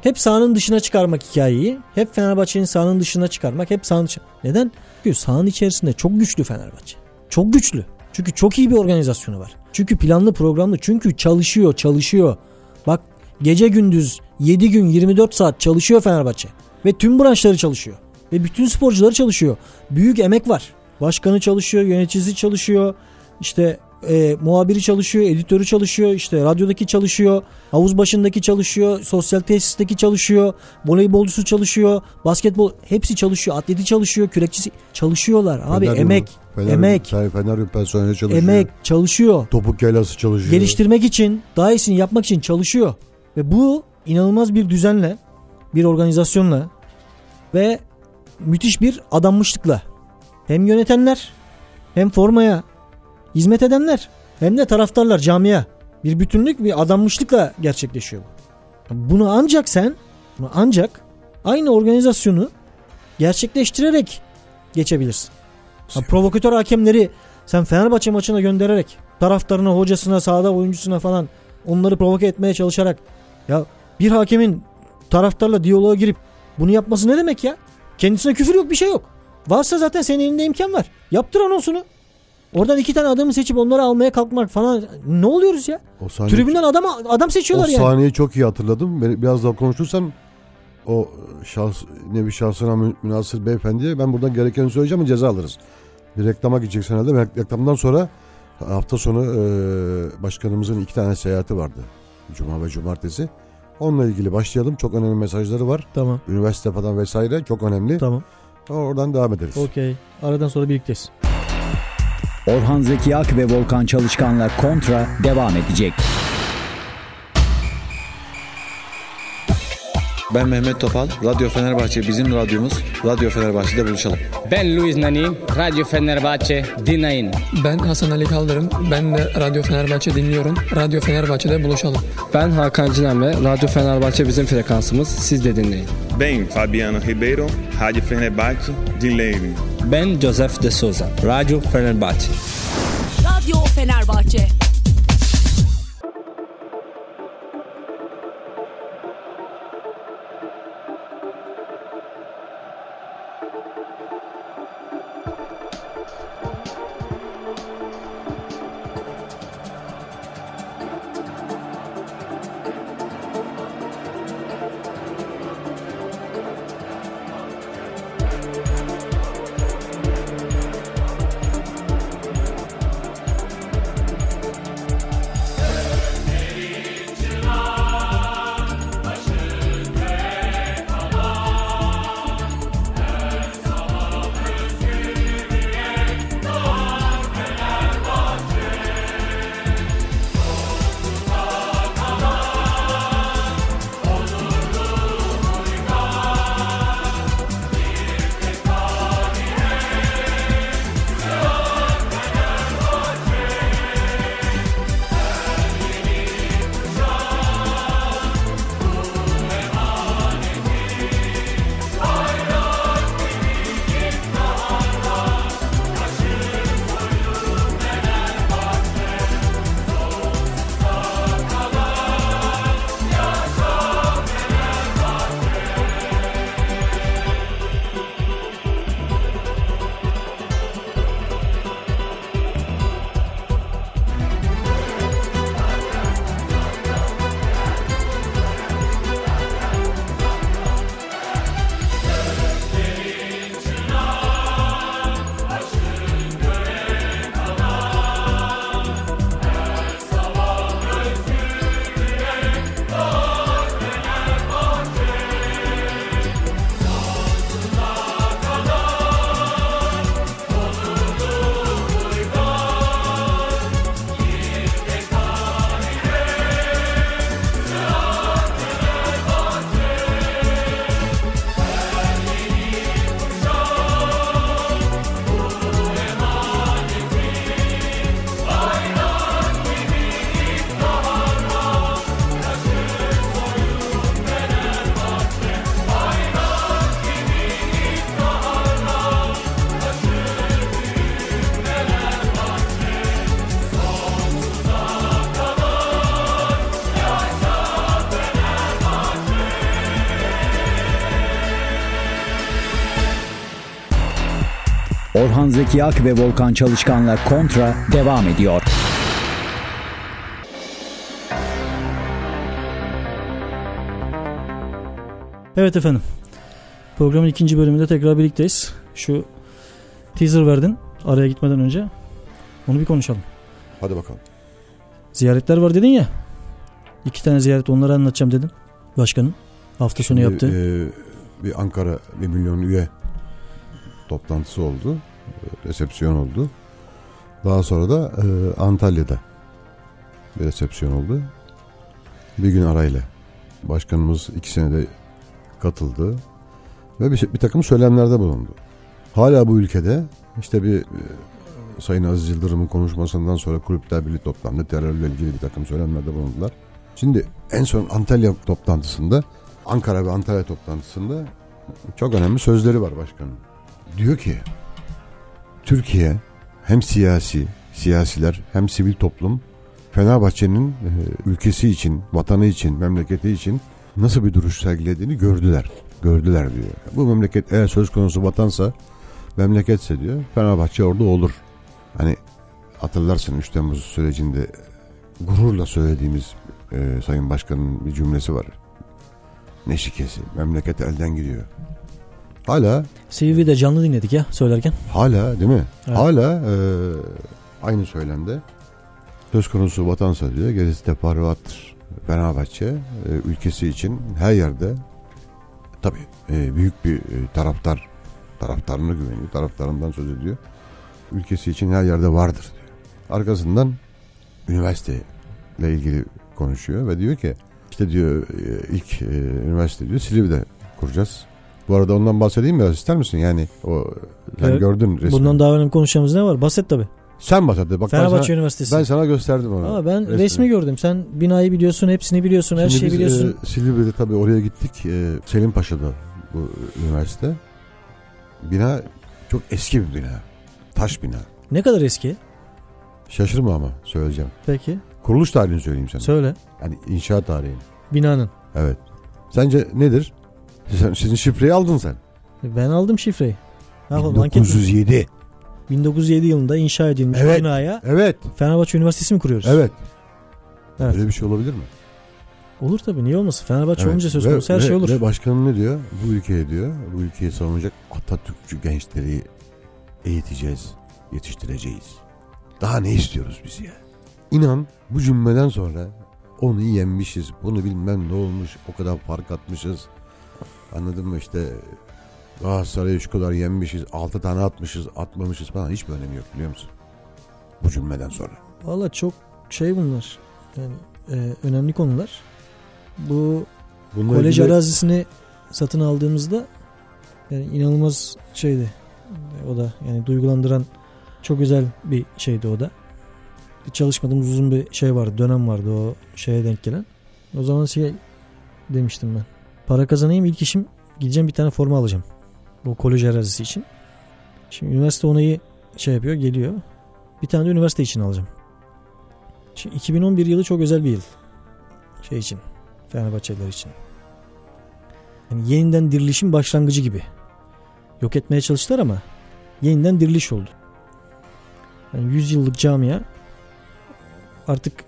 Speaker 2: Hep sahanın dışına çıkarmak hikayeyi. Hep Fenerbahçe'nin sahanın dışına çıkarmak. Hep sahanın dışına. Neden? Çünkü sahanın içerisinde çok güçlü Fenerbahçe. Çok güçlü. Çünkü çok iyi bir organizasyonu var. Çünkü planlı programlı. Çünkü çalışıyor çalışıyor. Bak gece gündüz 7 gün 24 saat çalışıyor Fenerbahçe. Ve tüm branşları çalışıyor. Ve bütün sporcuları çalışıyor. Büyük emek var. Başkanı çalışıyor, yöneticisi çalışıyor. İşte e, muhabiri çalışıyor, editörü çalışıyor, işte radyodaki çalışıyor, havuz başındaki çalışıyor, sosyal tesisteki çalışıyor, voleybolcusu çalışıyor, basketbol hepsi çalışıyor, atleti çalışıyor, kürekçisi çalışıyorlar abi
Speaker 3: Feneryum-
Speaker 2: emek,
Speaker 3: Feneryum-
Speaker 2: emek,
Speaker 3: Fe- Feneryum personeli çalışıyor.
Speaker 2: emek çalışıyor.
Speaker 3: Topuk yaylası çalışıyor.
Speaker 2: Geliştirmek için, daha iyisini yapmak için çalışıyor. Ve bu inanılmaz bir düzenle, bir organizasyonla ve müthiş bir adanmışlıkla hem yönetenler hem formaya hizmet edenler hem de taraftarlar camia bir bütünlük bir adanmışlıkla gerçekleşiyor bu. Bunu ancak sen bunu ancak aynı organizasyonu gerçekleştirerek geçebilirsin. Ha, provokatör hakemleri sen Fenerbahçe maçına göndererek taraftarına, hocasına, sahada oyuncusuna falan onları provoke etmeye çalışarak ya bir hakemin taraftarla diyaloğa girip bunu yapması ne demek ya? Kendisine küfür yok bir şey yok. Varsa zaten senin elinde imkan var. Yaptır anonsunu. Oradan iki tane adamı seçip onları almaya kalkmak falan ne oluyoruz ya?
Speaker 3: O sahne,
Speaker 2: Tribünden adam adam
Speaker 3: o
Speaker 2: seçiyorlar yani.
Speaker 3: sahneyi çok iyi hatırladım. Biraz daha konuşursam o şahs, nevi şahsına mü- münasır beyefendiye ben buradan gerekeni söyleyeceğim ceza alırız. Bir reklama gideceksin herhalde. Re- Reklamdan sonra hafta sonu e, başkanımızın iki tane seyahati vardı. Cuma ve cumartesi. Onunla ilgili başlayalım. Çok önemli mesajları var.
Speaker 2: Tamam
Speaker 3: Üniversite falan vesaire çok önemli.
Speaker 2: tamam.
Speaker 3: Oradan devam ederiz.
Speaker 2: Okey. Aradan sonra birlikteyiz.
Speaker 1: Orhan Zeki Ak ve Volkan Çalışkan'la Kontra devam edecek.
Speaker 4: Ben Mehmet Topal. Radyo Fenerbahçe bizim radyomuz. Radyo Fenerbahçe'de buluşalım.
Speaker 5: Ben Luis Nani, Radyo Fenerbahçe dinleyin.
Speaker 6: Ben Hasan Ali Kaldırım. Ben de Radyo Fenerbahçe dinliyorum. Radyo Fenerbahçe'de buluşalım.
Speaker 7: Ben Hakan Cinem'le Radyo Fenerbahçe bizim frekansımız. Siz de dinleyin.
Speaker 8: Ben Fabiano Ribeiro, Rádio Fenerbahçe, dinleyin.
Speaker 7: Ben Joseph de Souza. Radyo Fenerbahçe.
Speaker 9: Radyo Fenerbahçe.
Speaker 1: Orhan Zeki Ak ve Volkan Çalışkan'la Kontra devam ediyor.
Speaker 2: Evet efendim. Programın ikinci bölümünde tekrar birlikteyiz. Şu teaser verdin araya gitmeden önce. Onu bir konuşalım.
Speaker 3: Hadi bakalım.
Speaker 2: Ziyaretler var dedin ya. İki tane ziyaret onları anlatacağım dedin. Başkanın hafta sonu
Speaker 3: Şimdi,
Speaker 2: yaptı.
Speaker 3: e, bir Ankara 1 milyon üye toplantısı oldu. Resepsiyon oldu. Daha sonra da e, Antalya'da bir resepsiyon oldu. Bir gün arayla. Başkanımız iki senede katıldı. Ve bir, bir takım söylemlerde bulundu. Hala bu ülkede işte bir e, Sayın Aziz Yıldırım'ın konuşmasından sonra kulüpler birliği toplandı. Terörle ilgili bir takım söylemlerde bulundular. Şimdi en son Antalya toplantısında Ankara ve Antalya toplantısında çok önemli sözleri var başkanın. Diyor ki Türkiye hem siyasi siyasiler hem sivil toplum Fenerbahçe'nin e, ülkesi için, vatanı için, memleketi için nasıl bir duruş sergilediğini gördüler. Gördüler diyor. Bu memleket eğer söz konusu vatansa, memleketse diyor Fenerbahçe orada olur. Hani hatırlarsın 3 Temmuz sürecinde gururla söylediğimiz e, Sayın Başkan'ın bir cümlesi var. Ne şikesi, memleket elden gidiyor. Hala
Speaker 2: CV'de canlı dinledik ya söylerken.
Speaker 3: Hala değil mi?
Speaker 2: Evet.
Speaker 3: Hala e, aynı söylemde söz konusu vatansa diyor gerisi teferruattır. Fenerbahçe e, ülkesi için her yerde tabi büyük bir e, taraftar taraftarına güveniyor. Taraftarından söz ediyor. Ülkesi için her yerde vardır diyor. Arkasından üniversite ile ilgili konuşuyor ve diyor ki işte diyor e, ilk e, üniversite diyor Silivri'de kuracağız. Bu arada ondan bahsedeyim biraz ister misin? Yani o sen
Speaker 2: Evet.
Speaker 3: gördün resmi.
Speaker 2: Bundan daha önemli konuşacağımız ne var? Bahset tabi.
Speaker 3: Sen bahset. Bak ben
Speaker 2: Fenerbahçe
Speaker 3: sana,
Speaker 2: Üniversitesi.
Speaker 3: ben sana gösterdim onu.
Speaker 2: Ama ben
Speaker 3: resmini.
Speaker 2: resmi gördüm. Sen binayı biliyorsun, hepsini biliyorsun, her
Speaker 3: Şimdi
Speaker 2: şeyi
Speaker 3: biz,
Speaker 2: biliyorsun.
Speaker 3: e, Silivri'de tabii oraya gittik. E, Selim Paşa'da bu üniversite. Bina çok eski bir bina. Taş bina.
Speaker 2: Ne kadar eski?
Speaker 3: Şaşırma ama söyleyeceğim.
Speaker 2: Peki.
Speaker 3: Kuruluş tarihini söyleyeyim sana.
Speaker 2: Söyle.
Speaker 3: Yani inşaat tarihini.
Speaker 2: Binanın.
Speaker 3: Evet. Sence nedir? Sen, sizin şifreyi aldın sen.
Speaker 2: Ben aldım şifreyi. Ne yapalım? Anket mi?
Speaker 3: 1907.
Speaker 2: 1907 yılında inşa edilmiş
Speaker 3: Evet.
Speaker 2: binaya
Speaker 3: Evet.
Speaker 2: Fenerbahçe Üniversitesi mi kuruyoruz?
Speaker 3: Evet.
Speaker 2: Evet.
Speaker 3: Böyle bir şey olabilir mi?
Speaker 2: Olur tabii niye olmasın? Fenerbahçe
Speaker 3: Evet.
Speaker 2: olunca söz
Speaker 3: Ve-
Speaker 2: konusu her
Speaker 3: ve-
Speaker 2: şey olur.
Speaker 3: Ve başkanım ne diyor? Bu ülkeye diyor, bu ülkeyi savunacak Atatürkçü gençleri eğiteceğiz, yetiştireceğiz. Daha ne istiyoruz biz ya? İnan bu cümleden sonra onu yenmişiz, bunu bilmem ne olmuş, o kadar fark atmışız. Anladın mı işte Galatasaray'ı şu kadar yenmişiz, altı tane atmışız, atmamışız falan hiçbir önemi yok biliyor musun? Bu cümleden sonra.
Speaker 2: Valla çok şey bunlar. Yani e, önemli konular. Bu
Speaker 3: Bununla
Speaker 2: kolej
Speaker 3: ilgili-
Speaker 2: arazisini satın aldığımızda yani inanılmaz şeydi. O da yani duygulandıran çok güzel bir şeydi o da. Çalışmadığımız uzun bir şey vardı, dönem vardı o şeye denk gelen. O zaman şey demiştim ben. Para kazanayım ilk işim gideceğim bir tane forma alacağım. Bu kolej arazisi için. Şimdi üniversite onayı şey yapıyor, geliyor. Bir tane de üniversite için alacağım. Şimdi 2011 yılı çok özel bir yıl. Şey için. Fenerbahçeliler için. Yani yeniden dirilişin başlangıcı gibi. Yok etmeye çalıştılar ama yeniden diriliş oldu. Yani 100 yıllık camia artık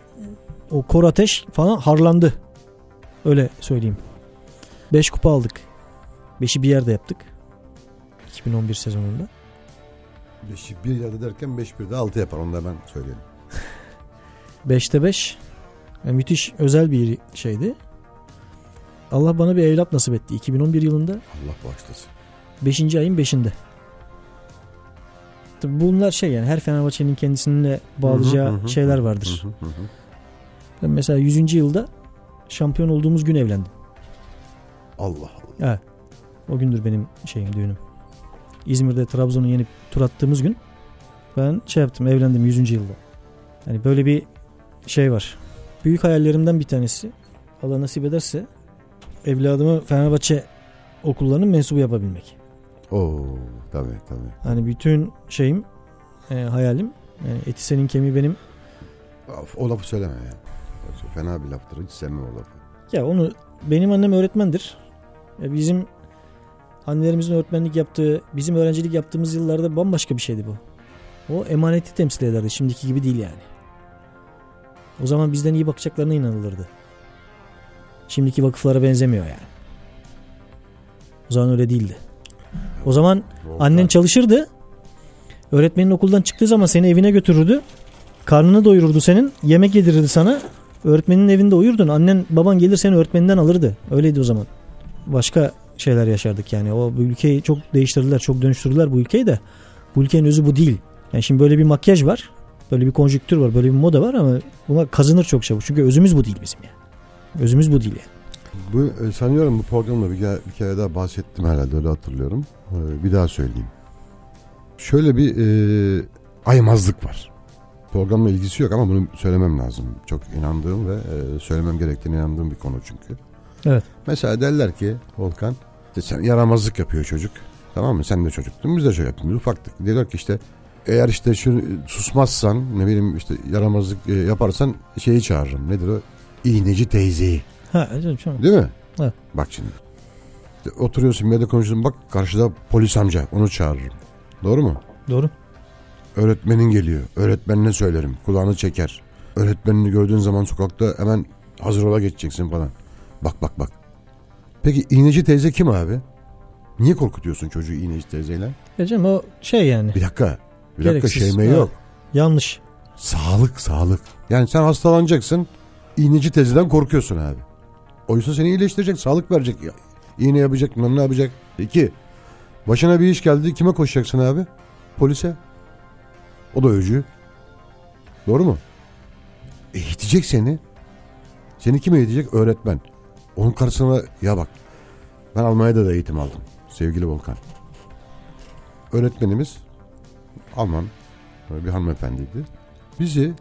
Speaker 2: o kor ateş falan harlandı. Öyle söyleyeyim. 5 kupa aldık. 5'i bir yerde yaptık. 2011 sezonunda.
Speaker 3: Beşi bir yerde derken beş bir de altı yapar onu da ben söyleyelim.
Speaker 2: 5'te 5. Yani müthiş özel bir şeydi. Allah bana bir evlat nasip etti. 2011 yılında
Speaker 3: Allah bağışlasın.
Speaker 2: 5. ayın 5'inde. Tabii bunlar şey yani her Fenerbahçe'nin kendisine bağlayacağı
Speaker 3: Hı hı hı
Speaker 2: şeyler vardır.
Speaker 3: hı hı hı.
Speaker 2: Ben mesela 100. yılda şampiyon olduğumuz gün evlendim.
Speaker 3: Allah Allah.
Speaker 2: Evet. O gündür benim şeyim düğünüm. İzmir'de Trabzon'u yenip tur attığımız gün ben şey yaptım evlendim 100. yılda. Yani böyle bir şey var. Büyük hayallerimden bir tanesi Allah nasip ederse evladımı Fenerbahçe okullarının mensubu yapabilmek.
Speaker 3: Oo tabii tabii.
Speaker 2: Hani bütün şeyim e, hayalim yani eti senin kemiği benim.
Speaker 3: Of, O lafı söyleme ya. Fena bir laftır. Hiç sevmem o lafı.
Speaker 2: Ya onu benim annem öğretmendir. Ya bizim annelerimizin öğretmenlik yaptığı, bizim öğrencilik yaptığımız yıllarda bambaşka bir şeydi bu. O emaneti temsil ederdi. Şimdiki gibi değil yani. O zaman bizden iyi bakacaklarına inanılırdı. Şimdiki vakıflara benzemiyor yani. O zaman öyle değildi. O zaman annen çalışırdı. Öğretmenin okuldan çıktığı zaman seni evine götürürdü. Karnını doyururdu senin. Yemek yedirirdi sana. Öğretmenin evinde uyurdun. Annen baban gelir seni öğretmeninden alırdı. Öyleydi o zaman. Başka şeyler yaşardık yani. O bu ülkeyi çok değiştirdiler, çok dönüştürdüler bu ülkeyi de. Bu ülkenin özü bu değil. Yani şimdi böyle bir makyaj var. Böyle bir konjüktür var, böyle bir moda var ama buna kazınır çok çabuk. Çünkü özümüz bu değil bizim yani. Özümüz bu değil yani.
Speaker 3: Bu e, sanıyorum bu programda bir, kere- bir kere daha bahsettim herhalde öyle hatırlıyorum. E, bir daha söyleyeyim. Şöyle bir e, aymazlık var. Programla ilgisi yok ama bunu söylemem lazım. Çok inandığım ve e, söylemem gerektiğine inandığım bir konu çünkü.
Speaker 2: Evet.
Speaker 3: Mesela derler ki Volkan işte sen yaramazlık yapıyor çocuk. Tamam mı? Sen de çocuktun. Biz de şöyle yaptık. Ufaktık. Diyorlar ki işte eğer işte şu susmazsan ne bileyim işte yaramazlık e, yaparsan şeyi çağırırım. Nedir o? İğneci teyzeyi.
Speaker 2: Ha, canım.
Speaker 3: Değil mi?
Speaker 2: Evet.
Speaker 3: Bak şimdi. Oturuyorsun bir yerde konuşuyorsun bak karşıda polis amca onu çağırırım. Doğru mu?
Speaker 2: Doğru.
Speaker 3: Öğretmenin geliyor. Öğretmenine söylerim. Kulağını çeker. Öğretmenini gördüğün zaman sokakta hemen hazır ola geçeceksin falan. Bak bak bak. Peki iğneci teyze kim abi? Niye korkutuyorsun çocuğu iğneci teyzeyle?
Speaker 2: Canım o şey yani.
Speaker 3: Bir dakika. Bir dakika
Speaker 2: Gereksiz.
Speaker 3: şeyme
Speaker 2: Evet.
Speaker 3: yok.
Speaker 2: Yanlış.
Speaker 3: Sağlık sağlık. Yani sen hastalanacaksın. İğneci teyzeden korkuyorsun abi. Oysa seni iyileştirecek, sağlık verecek. İğne yapacak, ne yapacak. İki, başına bir iş geldi. Kime koşacaksın abi? Polise. O da öcü. Doğru mu? Eğitecek seni. Seni kim eğitecek? Öğretmen. Onun karşısına ya bak. Ben Almanya'da da eğitim aldım. Sevgili Volkan. Öğretmenimiz Alman bir hanımefendiydi. Bizi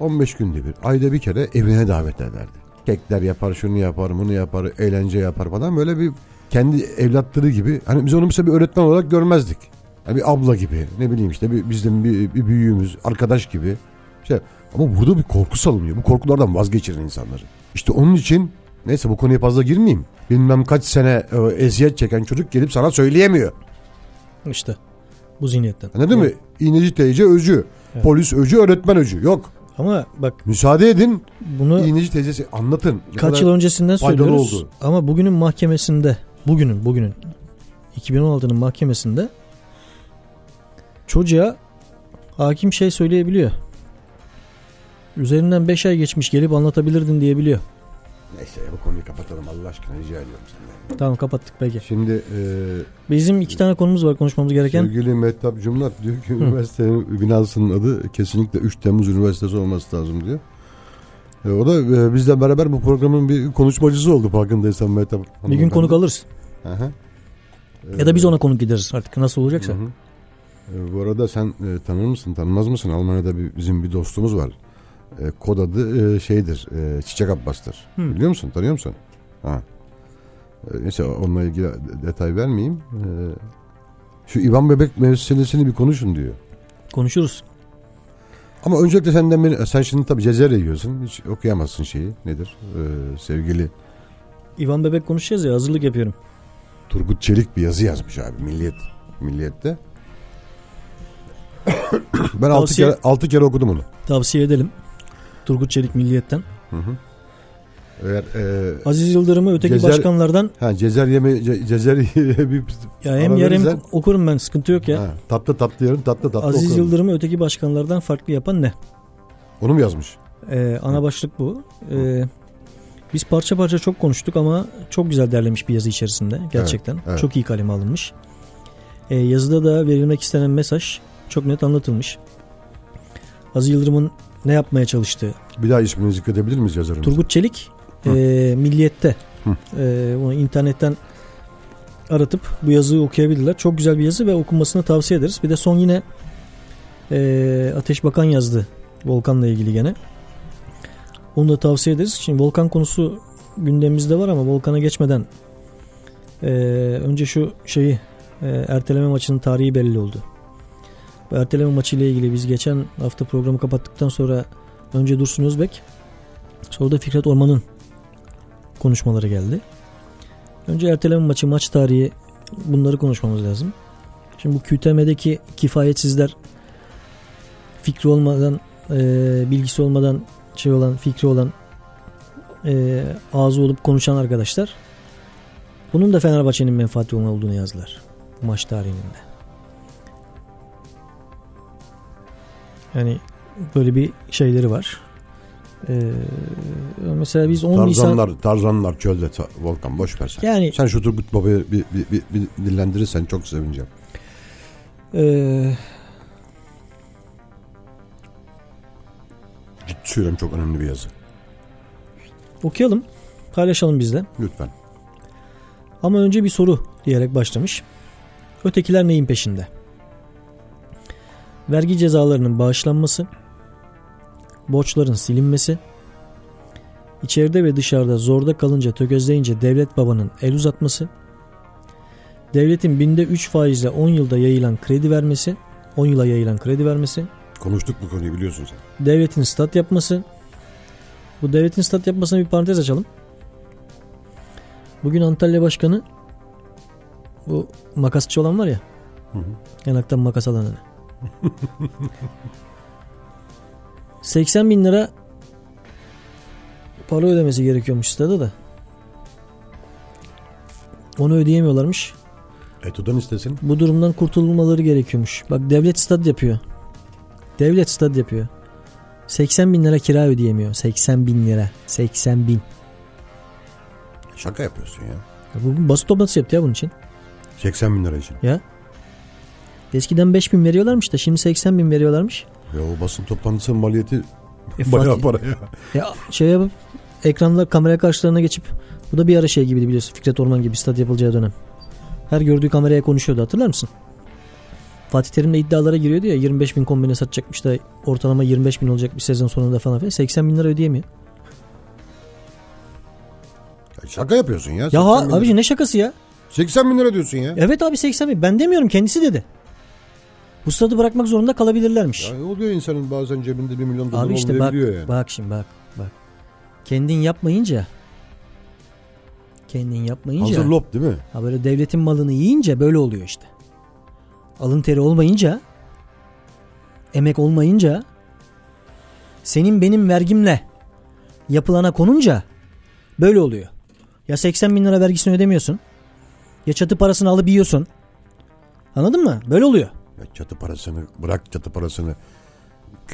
Speaker 3: 15 günde bir, ayda bir kere evine davet ederdi. Kekler yapar, şunu yapar, bunu yapar, eğlence yapar falan. Böyle bir kendi evlatları gibi. Hani biz onu mesela bir öğretmen olarak görmezdik. Yani bir abla gibi, ne bileyim işte bir, bizden bir, bir büyüğümüz, arkadaş gibi. Şey, ama burada bir korku salınıyor. Bu korkulardan vazgeçirin insanları. İşte onun için neyse bu konuya fazla girmeyeyim. Bilmem kaç sene e, eziyet çeken çocuk gelip sana söyleyemiyor.
Speaker 2: İşte. Bu zihniyetten.
Speaker 3: Anladın mı? İğneci teyze öcü.
Speaker 2: Evet.
Speaker 3: Polis öcü, öğretmen öcü. Yok.
Speaker 2: Ama bak
Speaker 3: Müsaade edin.
Speaker 2: bunu
Speaker 3: İğneci teyzesi anlatın. Ne
Speaker 2: kaç yıl öncesinden söylüyoruz.
Speaker 3: oldu.
Speaker 2: Ama bugünün mahkemesinde, bugünün, bugünün 2016'nın mahkemesinde çocuğa hakim şey söyleyebiliyor. Üzerinden 5 ay geçmiş gelip anlatabilirdin diyebiliyor.
Speaker 3: Neyse bu konuyu kapatalım Allah aşkına rica ediyorum senden.
Speaker 2: Tamam kapattık peki.
Speaker 3: Şimdi e,
Speaker 2: Bizim iki tane konumuz var konuşmamız gereken.
Speaker 3: sevgili Mehtap Cumlat diyor ki üniversitenin binasının adı kesinlikle 3 Temmuz Üniversitesi olması lazım diyor. E, o da e, bizle beraber bu programın bir konuşmacısı oldu farkındaysan Mehtap.
Speaker 2: Bir gün konuk alırız.
Speaker 3: Aha.
Speaker 2: Ya da biz ona konuk gideriz artık nasıl olacaksa.
Speaker 3: Hı hı. E, bu arada sen e, tanır mısın tanımaz mısın? Almanya'da bir, bizim bir dostumuz var. E, kod adı e, şeydir e, Çiçek Abbas'tır.
Speaker 2: Hı.
Speaker 3: Biliyor musun? Tanıyor musun? Ha. E, neyse onunla ilgili de- detay vermeyeyim. E, şu İvan Bebek meselesini bir konuşun diyor.
Speaker 2: Konuşuruz.
Speaker 3: Ama öncelikle senden beni, sen şimdi tabii Cezerye yiyorsun. Hiç okuyamazsın şeyi. Nedir? E, sevgili
Speaker 2: İvan Bebek konuşacağız ya hazırlık yapıyorum.
Speaker 3: Turgut Çelik bir yazı yazmış abi Milliyet. Milliyet'te. ben altı
Speaker 2: Tavsiye-
Speaker 3: kere, altı kere okudum onu.
Speaker 2: Tavsiye edelim. Turgut Çelik Milliyet'ten.
Speaker 3: Hı hı. Eğer e,
Speaker 2: Aziz Yıldırım'ı öteki
Speaker 3: Gezer-
Speaker 2: başkanlardan
Speaker 3: ha, Cezer yeme Ce- Cezer bir
Speaker 2: ya hem yer hem okurum ben sıkıntı yok ya.
Speaker 3: ha, tatlı tatlı yarım tatlı tatlı
Speaker 2: Aziz
Speaker 3: okuyorum.
Speaker 2: Yıldırım'ı öteki başkanlardan farklı yapan ne?
Speaker 3: Onu mu yazmış?
Speaker 2: Ee, ana başlık bu. Ee, biz parça parça çok konuştuk ama çok güzel derlemiş bir yazı içerisinde gerçekten.
Speaker 3: evet.
Speaker 2: Çok iyi kaleme alınmış. Ee, yazıda da verilmek istenen mesaj çok net anlatılmış. Aziz Yıldırım'ın ne yapmaya çalıştığı.
Speaker 3: Bir daha ismini zikredebilir miyiz yazarımız?
Speaker 2: Turgut Çelik
Speaker 3: Hı.
Speaker 2: e, Milliyet'te
Speaker 3: Hı.
Speaker 2: e, bunu internetten aratıp bu yazıyı okuyabilirler. Çok güzel bir yazı ve okunmasını tavsiye ederiz. Bir de son yine e, Ateş Bakan yazdı Volkan'la ilgili gene. Onu da tavsiye ederiz. Şimdi Volkan konusu gündemimizde var ama Volkan'a geçmeden e, önce şu şeyi e, erteleme maçının tarihi belli oldu. Bu erteleme maçı ile ilgili biz geçen hafta programı kapattıktan sonra önce Dursun Özbek sonra da Fikret Orman'ın konuşmaları geldi. Önce erteleme maçı maç tarihi bunları konuşmamız lazım. Şimdi bu QTM'deki kifayetsizler fikri olmadan e, bilgisi olmadan şey olan fikri olan e, ağzı olup konuşan arkadaşlar bunun da Fenerbahçe'nin menfaati olduğunu yazdılar maç tarihinde. Yani böyle bir şeyleri var. Ee, mesela biz 10 Nisan
Speaker 3: Tarzanlar, tarzanlar çölde ta- Volkan boş ver sen.
Speaker 2: yani
Speaker 3: Sen şu Turgut Baba'yı bir, bir, bir, bir dillendirirsen çok sevineceğim.
Speaker 2: e,
Speaker 3: Ciddi söylüyorum çok önemli bir yazı.
Speaker 2: okuyalım paylaşalım biz de.
Speaker 3: Lütfen.
Speaker 2: Ama önce bir soru diyerek başlamış. Ötekiler neyin peşinde? Vergi cezalarının bağışlanması, borçların silinmesi, içeride ve dışarıda zorda kalınca tökezleyince devlet babanın el uzatması, devletin binde 3 faizle 10 yılda yayılan kredi vermesi, 10 yıla yayılan kredi vermesi,
Speaker 3: Konuştuk bu konuyu biliyorsun sen.
Speaker 2: devletin stat yapması. Bu devletin stat yapmasına bir parantez açalım. Bugün Antalya Başkanı bu makasçı olan var ya.
Speaker 3: Hı hı.
Speaker 2: Yanaktan makas alanı. 80 bin lira para ödemesi gerekiyormuş stada da. Onu ödeyemiyorlarmış.
Speaker 3: Eto'dan istesin.
Speaker 2: Bu durumdan kurtulmaları gerekiyormuş. Bak devlet stad yapıyor. Devlet stad yapıyor. 80 bin lira kira ödeyemiyor. 80 bin lira. 80 bin.
Speaker 3: Şaka yapıyorsun ya.
Speaker 2: Ya Bugün basın toplantısı yaptı ya bunun için.
Speaker 3: 80 bin lira için.
Speaker 2: Ya. Eskiden 5 bin veriyorlarmış da şimdi 80 bin veriyorlarmış.
Speaker 3: Ya o basın toplantısının maliyeti
Speaker 2: E,
Speaker 3: bayağı
Speaker 2: Fatih-
Speaker 3: para ya.
Speaker 2: Ya şey yapıp ekranlar kamera karşılarına geçip bu da bir ara şey gibiydi biliyorsun Fikret Orman gibi stat yapılacağı dönem. Her gördüğü kameraya konuşuyordu hatırlar mısın? Fatih Terim'le iddialara giriyordu ya 25 bin kombine satacakmış da ortalama 25 bin olacak bir sezon sonunda falan filan 80 bin lira ödeyemiyor.
Speaker 3: Ya Şaka yapıyorsun ya.
Speaker 2: Ya
Speaker 3: 80
Speaker 2: ha, abici ne şakası ya?
Speaker 3: 80 bin lira diyorsun ya.
Speaker 2: Evet abi 80 bin ben demiyorum kendisi dedi. Bu stadı bırakmak zorunda kalabilirlermiş.
Speaker 3: Ya ne oluyor insanın bazen cebinde 1 milyon dolar
Speaker 2: Abi işte bak,
Speaker 3: yani.
Speaker 2: bak şimdi bak bak. Kendin yapmayınca kendin yapmayınca
Speaker 3: Hazır lop değil mi?
Speaker 2: ha böyle devletin malını yiyince böyle oluyor işte. Alın teri olmayınca emek olmayınca senin benim vergimle yapılana konunca böyle oluyor. Ya 80 bin lira vergisini ödemiyorsun. Ya çatı parasını alıp yiyorsun. Anladın mı? Böyle oluyor.
Speaker 3: Ya çatı parasını bırak çatı parasını.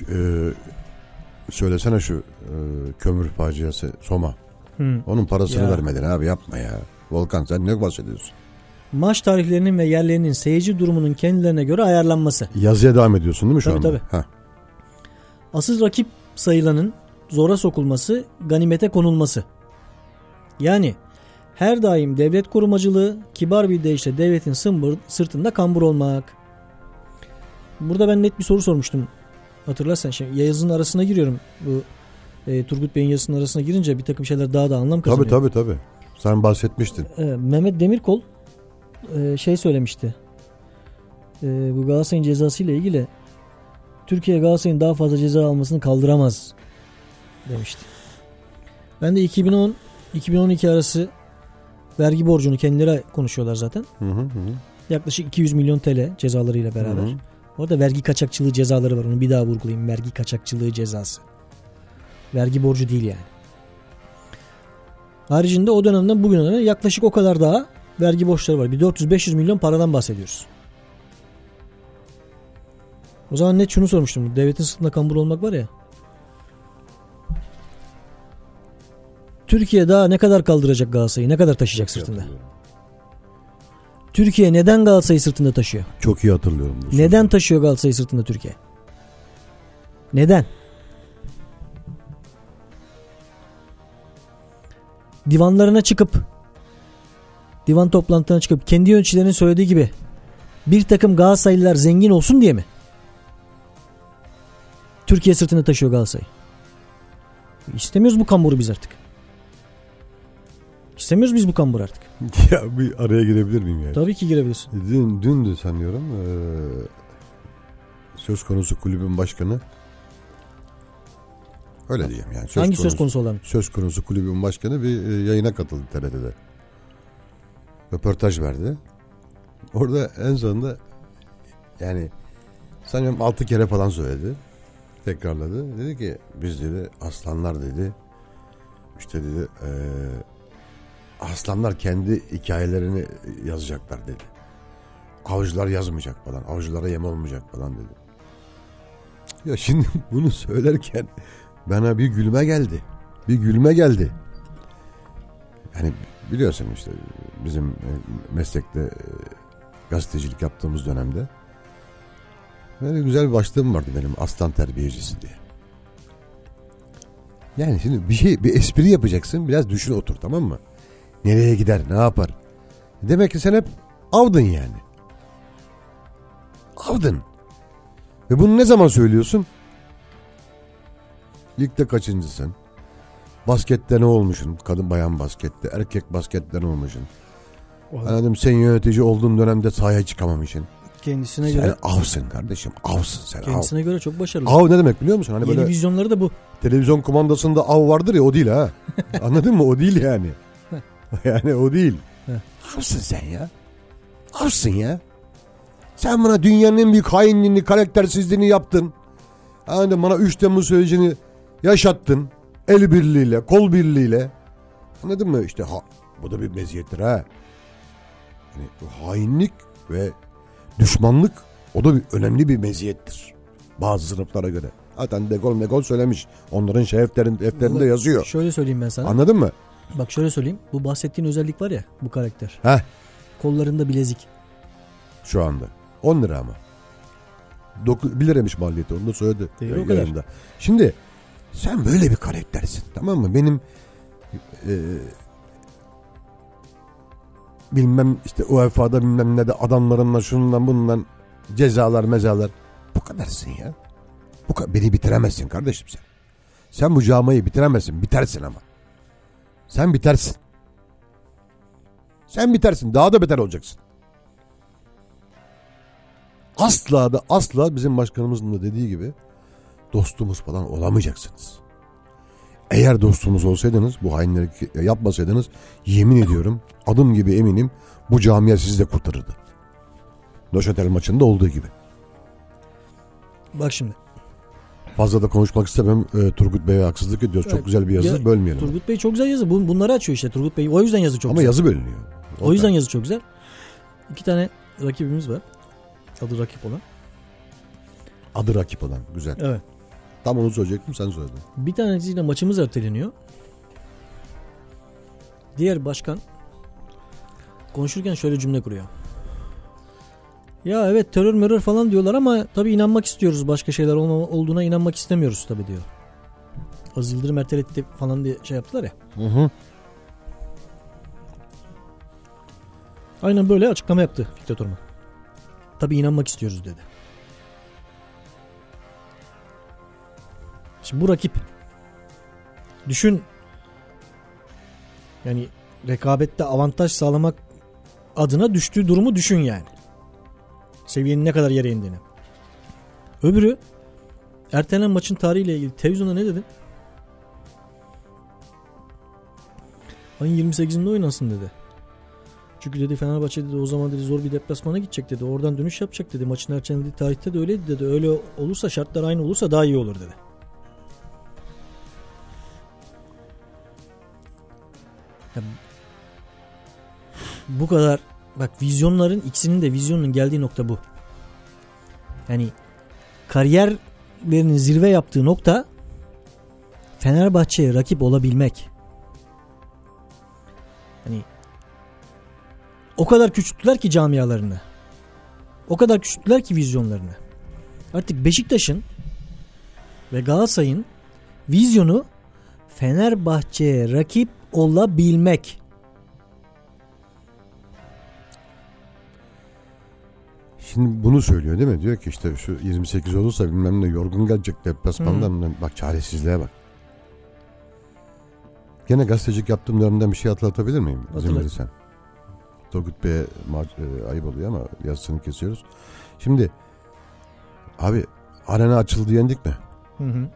Speaker 3: E, söylesene şu e, kömür faciası Soma.
Speaker 2: Hı.
Speaker 3: Onun parasını
Speaker 2: Ya.
Speaker 3: vermedin abi yapma ya. Volkan sen ne bahsediyorsun?
Speaker 2: Maç tarihlerinin ve yerlerinin seyirci durumunun kendilerine göre ayarlanması.
Speaker 3: Yazıya devam ediyorsun değil mi şu
Speaker 2: Tabii,
Speaker 3: anda?
Speaker 2: tabii.
Speaker 3: Heh.
Speaker 2: Asıl rakip sayılanın zora sokulması, ganimete konulması. Yani her daim devlet korumacılığı, kibar bir deyişle devletin sımbır, sırtında kambur olmak. Burada ben net bir soru sormuştum. Hatırlarsan şimdi yazının arasına giriyorum. Bu e, Turgut Bey'in yazısının arasına girince bir takım şeyler daha da anlam
Speaker 3: Tabii
Speaker 2: kazanıyor.
Speaker 3: tabii tabii. Sen bahsetmiştin.
Speaker 2: E, Mehmet Demirkol e, şey söylemişti. E, bu Galatasaray'ın cezası ile ilgili Türkiye Galatasaray'ın daha fazla ceza almasını kaldıramaz demişti. Ben de 2010 2012 arası vergi borcunu kendileri konuşuyorlar zaten.
Speaker 3: Hı hı hı.
Speaker 2: Yaklaşık 200 milyon TL cezalarıyla beraber.
Speaker 3: Hı hı.
Speaker 2: Orada vergi kaçakçılığı cezaları var. Onu bir daha vurgulayayım. Vergi kaçakçılığı cezası. Vergi borcu değil yani. Haricinde o dönemden bugüne yaklaşık o kadar daha vergi borçları var. Bir 400-500 milyon paradan bahsediyoruz. O zaman net şunu sormuştum. Devletin sırtında kambur olmak var ya. Türkiye daha ne kadar kaldıracak Galatasaray'ı? Ne kadar taşıyacak sırtında? Türkiye neden Galatasaray'ı sırtında taşıyor?
Speaker 3: Çok iyi hatırlıyorum. bu
Speaker 2: Neden taşıyor Galatasaray'ı sırtında Türkiye? Neden? Divanlarına çıkıp divan toplantılarına çıkıp kendi yöneticilerinin söylediği gibi bir takım Galatasaraylılar zengin olsun diye mi? Türkiye sırtında taşıyor Galatasaray. İstemiyoruz bu kamburu biz artık. İstemiyoruz biz bu kamburu artık.
Speaker 3: ya bir araya girebilir miyim yani?
Speaker 2: Tabii ki girebilirsin.
Speaker 3: Dün, dündü sanıyorum. eee, söz konusu kulübün başkanı. Öyle diyeyim yani.
Speaker 2: Hangi söz konusu olan?
Speaker 3: Söz konusu kulübün başkanı bir e, yayına katıldı TRT'de. Röportaj verdi. Orada en sonunda yani sanıyorum altı kere falan söyledi. Tekrarladı. Dedi ki biz dedi aslanlar dedi. İşte dedi eee, aslanlar kendi hikayelerini yazacaklar dedi. Avcılar yazmayacak falan. Avcılara yem olmayacak falan dedi. Ya şimdi bunu söylerken bana bir gülme geldi. Bir gülme geldi. Yani biliyorsun işte bizim e, meslekte e, gazetecilik yaptığımız dönemde böyle güzel bir başlığım vardı benim aslan terbiyecisi diye. Yani şimdi bir şey bir espri yapacaksın biraz düşün otur tamam mı? Nereye gider ne yapar? Demek ki sen hep avdın yani. Avdın. Ve bunu ne zaman söylüyorsun? Ligde kaçıncısın? Baskette ne olmuşsun? Kadın bayan baskette, erkek baskette ne olmuşsun? Anladım sen yönetici olduğun dönemde sahaya çıkamamışsın.
Speaker 2: Kendisine
Speaker 3: Sen
Speaker 2: göre
Speaker 3: avsın kardeşim. Avsın sen. Av.
Speaker 2: kendisine göre çok başarılı.
Speaker 3: Av ne demek biliyor musun? Hani
Speaker 2: Yeni
Speaker 3: böyle
Speaker 2: vizyonları da bu.
Speaker 3: televizyon kumandasında av vardır ya o değil ha. Anladın mı? O değil yani. yani o değil. Avsın sen ya. Avsın ya. Sen bana dünyanın en büyük hainliğini, karaktersizliğini yaptın. Mı? Bana 3 Temmuz sürecini yaşattın. El birliğiyle, kol birliğiyle. Anladın mı? İşte ha, bu da bir meziyettir ha. Yani bu hainlik ve düşmanlık o da bir, önemli bir meziyettir. Bazı sınıflara göre. Zaten De Gaulle, De Gaulle söylemiş. Onların şereflerin defterinde yazıyor.
Speaker 2: Şöyle söyleyeyim ben sana.
Speaker 3: Anladın mı?
Speaker 2: Bak şöyle söyleyeyim. Bu bahsettiğin özellik var ya bu karakter.
Speaker 3: Heh
Speaker 2: Kollarında bilezik.
Speaker 3: şu anda. 10 lira ama. 9, 1 liraymış maliyeti onu da söyledi.
Speaker 2: Değil, o kadar.
Speaker 3: Şimdi sen böyle bir karaktersin tamam mı? Benim e, bilmem işte UEFA'da bilmem ne de adamlarımla şundan bundan cezalar mezalar. Bu kadarsın ya. Bu ka- beni bitiremezsin kardeşim sen. Sen bu camiayı bitiremezsin. Bitersin ama. Sen bitersin. Sen bitersin. Daha da beter olacaksın. Asla da asla bizim başkanımızın da dediği gibi dostumuz falan olamayacaksınız. Eğer dostumuz olsaydınız bu hainleri yapmasaydınız yemin ediyorum adım gibi eminim bu camia sizi de kurtarırdı. Nöşetel maçında olduğu gibi.
Speaker 2: Bak şimdi.
Speaker 3: Fazla da konuşmak istemem. Ee, Turgut Bey'e haksızlık ediyoruz. Çok
Speaker 2: Evet.
Speaker 3: güzel bir yazı.
Speaker 2: Ya,
Speaker 3: Bölmeyelim.
Speaker 2: Turgut Bey çok güzel yazı. Bu- Bunları açıyor işte Turgut Bey. O yüzden yazı çok
Speaker 3: Ama
Speaker 2: güzel.
Speaker 3: yazı bölünüyor.
Speaker 2: O yüzden yazı çok güzel. İki tane rakibimiz var. Adı rakip olan.
Speaker 3: Adı rakip olan. Güzel.
Speaker 2: Evet.
Speaker 3: Tam onu söyleyecektim sen söyledin.
Speaker 2: Bir tanesiyle maçımız erteleniyor. Diğer başkan konuşurken şöyle cümle kuruyor. Ya evet terör merör falan diyorlar ama tabii inanmak istiyoruz. Başka şeyler olduğuna inanmak istemiyoruz tabii diyor. Aziz Yıldırım erteletti falan diye şey yaptılar ya.
Speaker 3: Hı hı.
Speaker 2: Aynen böyle açıklama yaptı Fikret Orman. Tabii inanmak istiyoruz dedi. Şimdi bu rakip. Düşün. Yani rekabette avantaj sağlamak adına düştüğü durumu düşün yani. Seviyenin ne kadar yere indiğini. Öbürü ertelenen maçın tarihiyle ilgili televizyonda ne dedi? Ayın 28'inde oynansın dedi. Çünkü dedi Fenerbahçe dedi o zaman dedi zor bir deplasmana gidecek dedi. Oradan dönüş yapacak dedi. Maçın ertelendiği tarihte de öyleydi dedi. Öyle olursa şartlar aynı olursa daha iyi olur dedi. Ya, bu kadar bak vizyonların ikisinin de vizyonun geldiği nokta bu. Yani kariyerlerinin zirve yaptığı nokta Fenerbahçe'ye rakip olabilmek. Hani o kadar küçülttüler ki camialarını. O kadar küçülttüler ki vizyonlarını. Artık Beşiktaş'ın ve Galatasaray'ın vizyonu Fenerbahçe'ye rakip olabilmek.
Speaker 3: Şimdi bunu söylüyor değil mi? Diyor ki işte şu 28 olursa bilmem ne yorgun gelecek deplasmandan. Bilmem- Bak çaresizliğe bak. Gene gazetecilik yaptığım dönemden bir şey hatırlatabilir miyim? İzin
Speaker 2: Hatırlat.
Speaker 3: verirsen. Turgut Bey'e e, ayıp oluyor ama yazısını kesiyoruz. Şimdi abi arena açıldı yendik mi?
Speaker 2: Hı hı.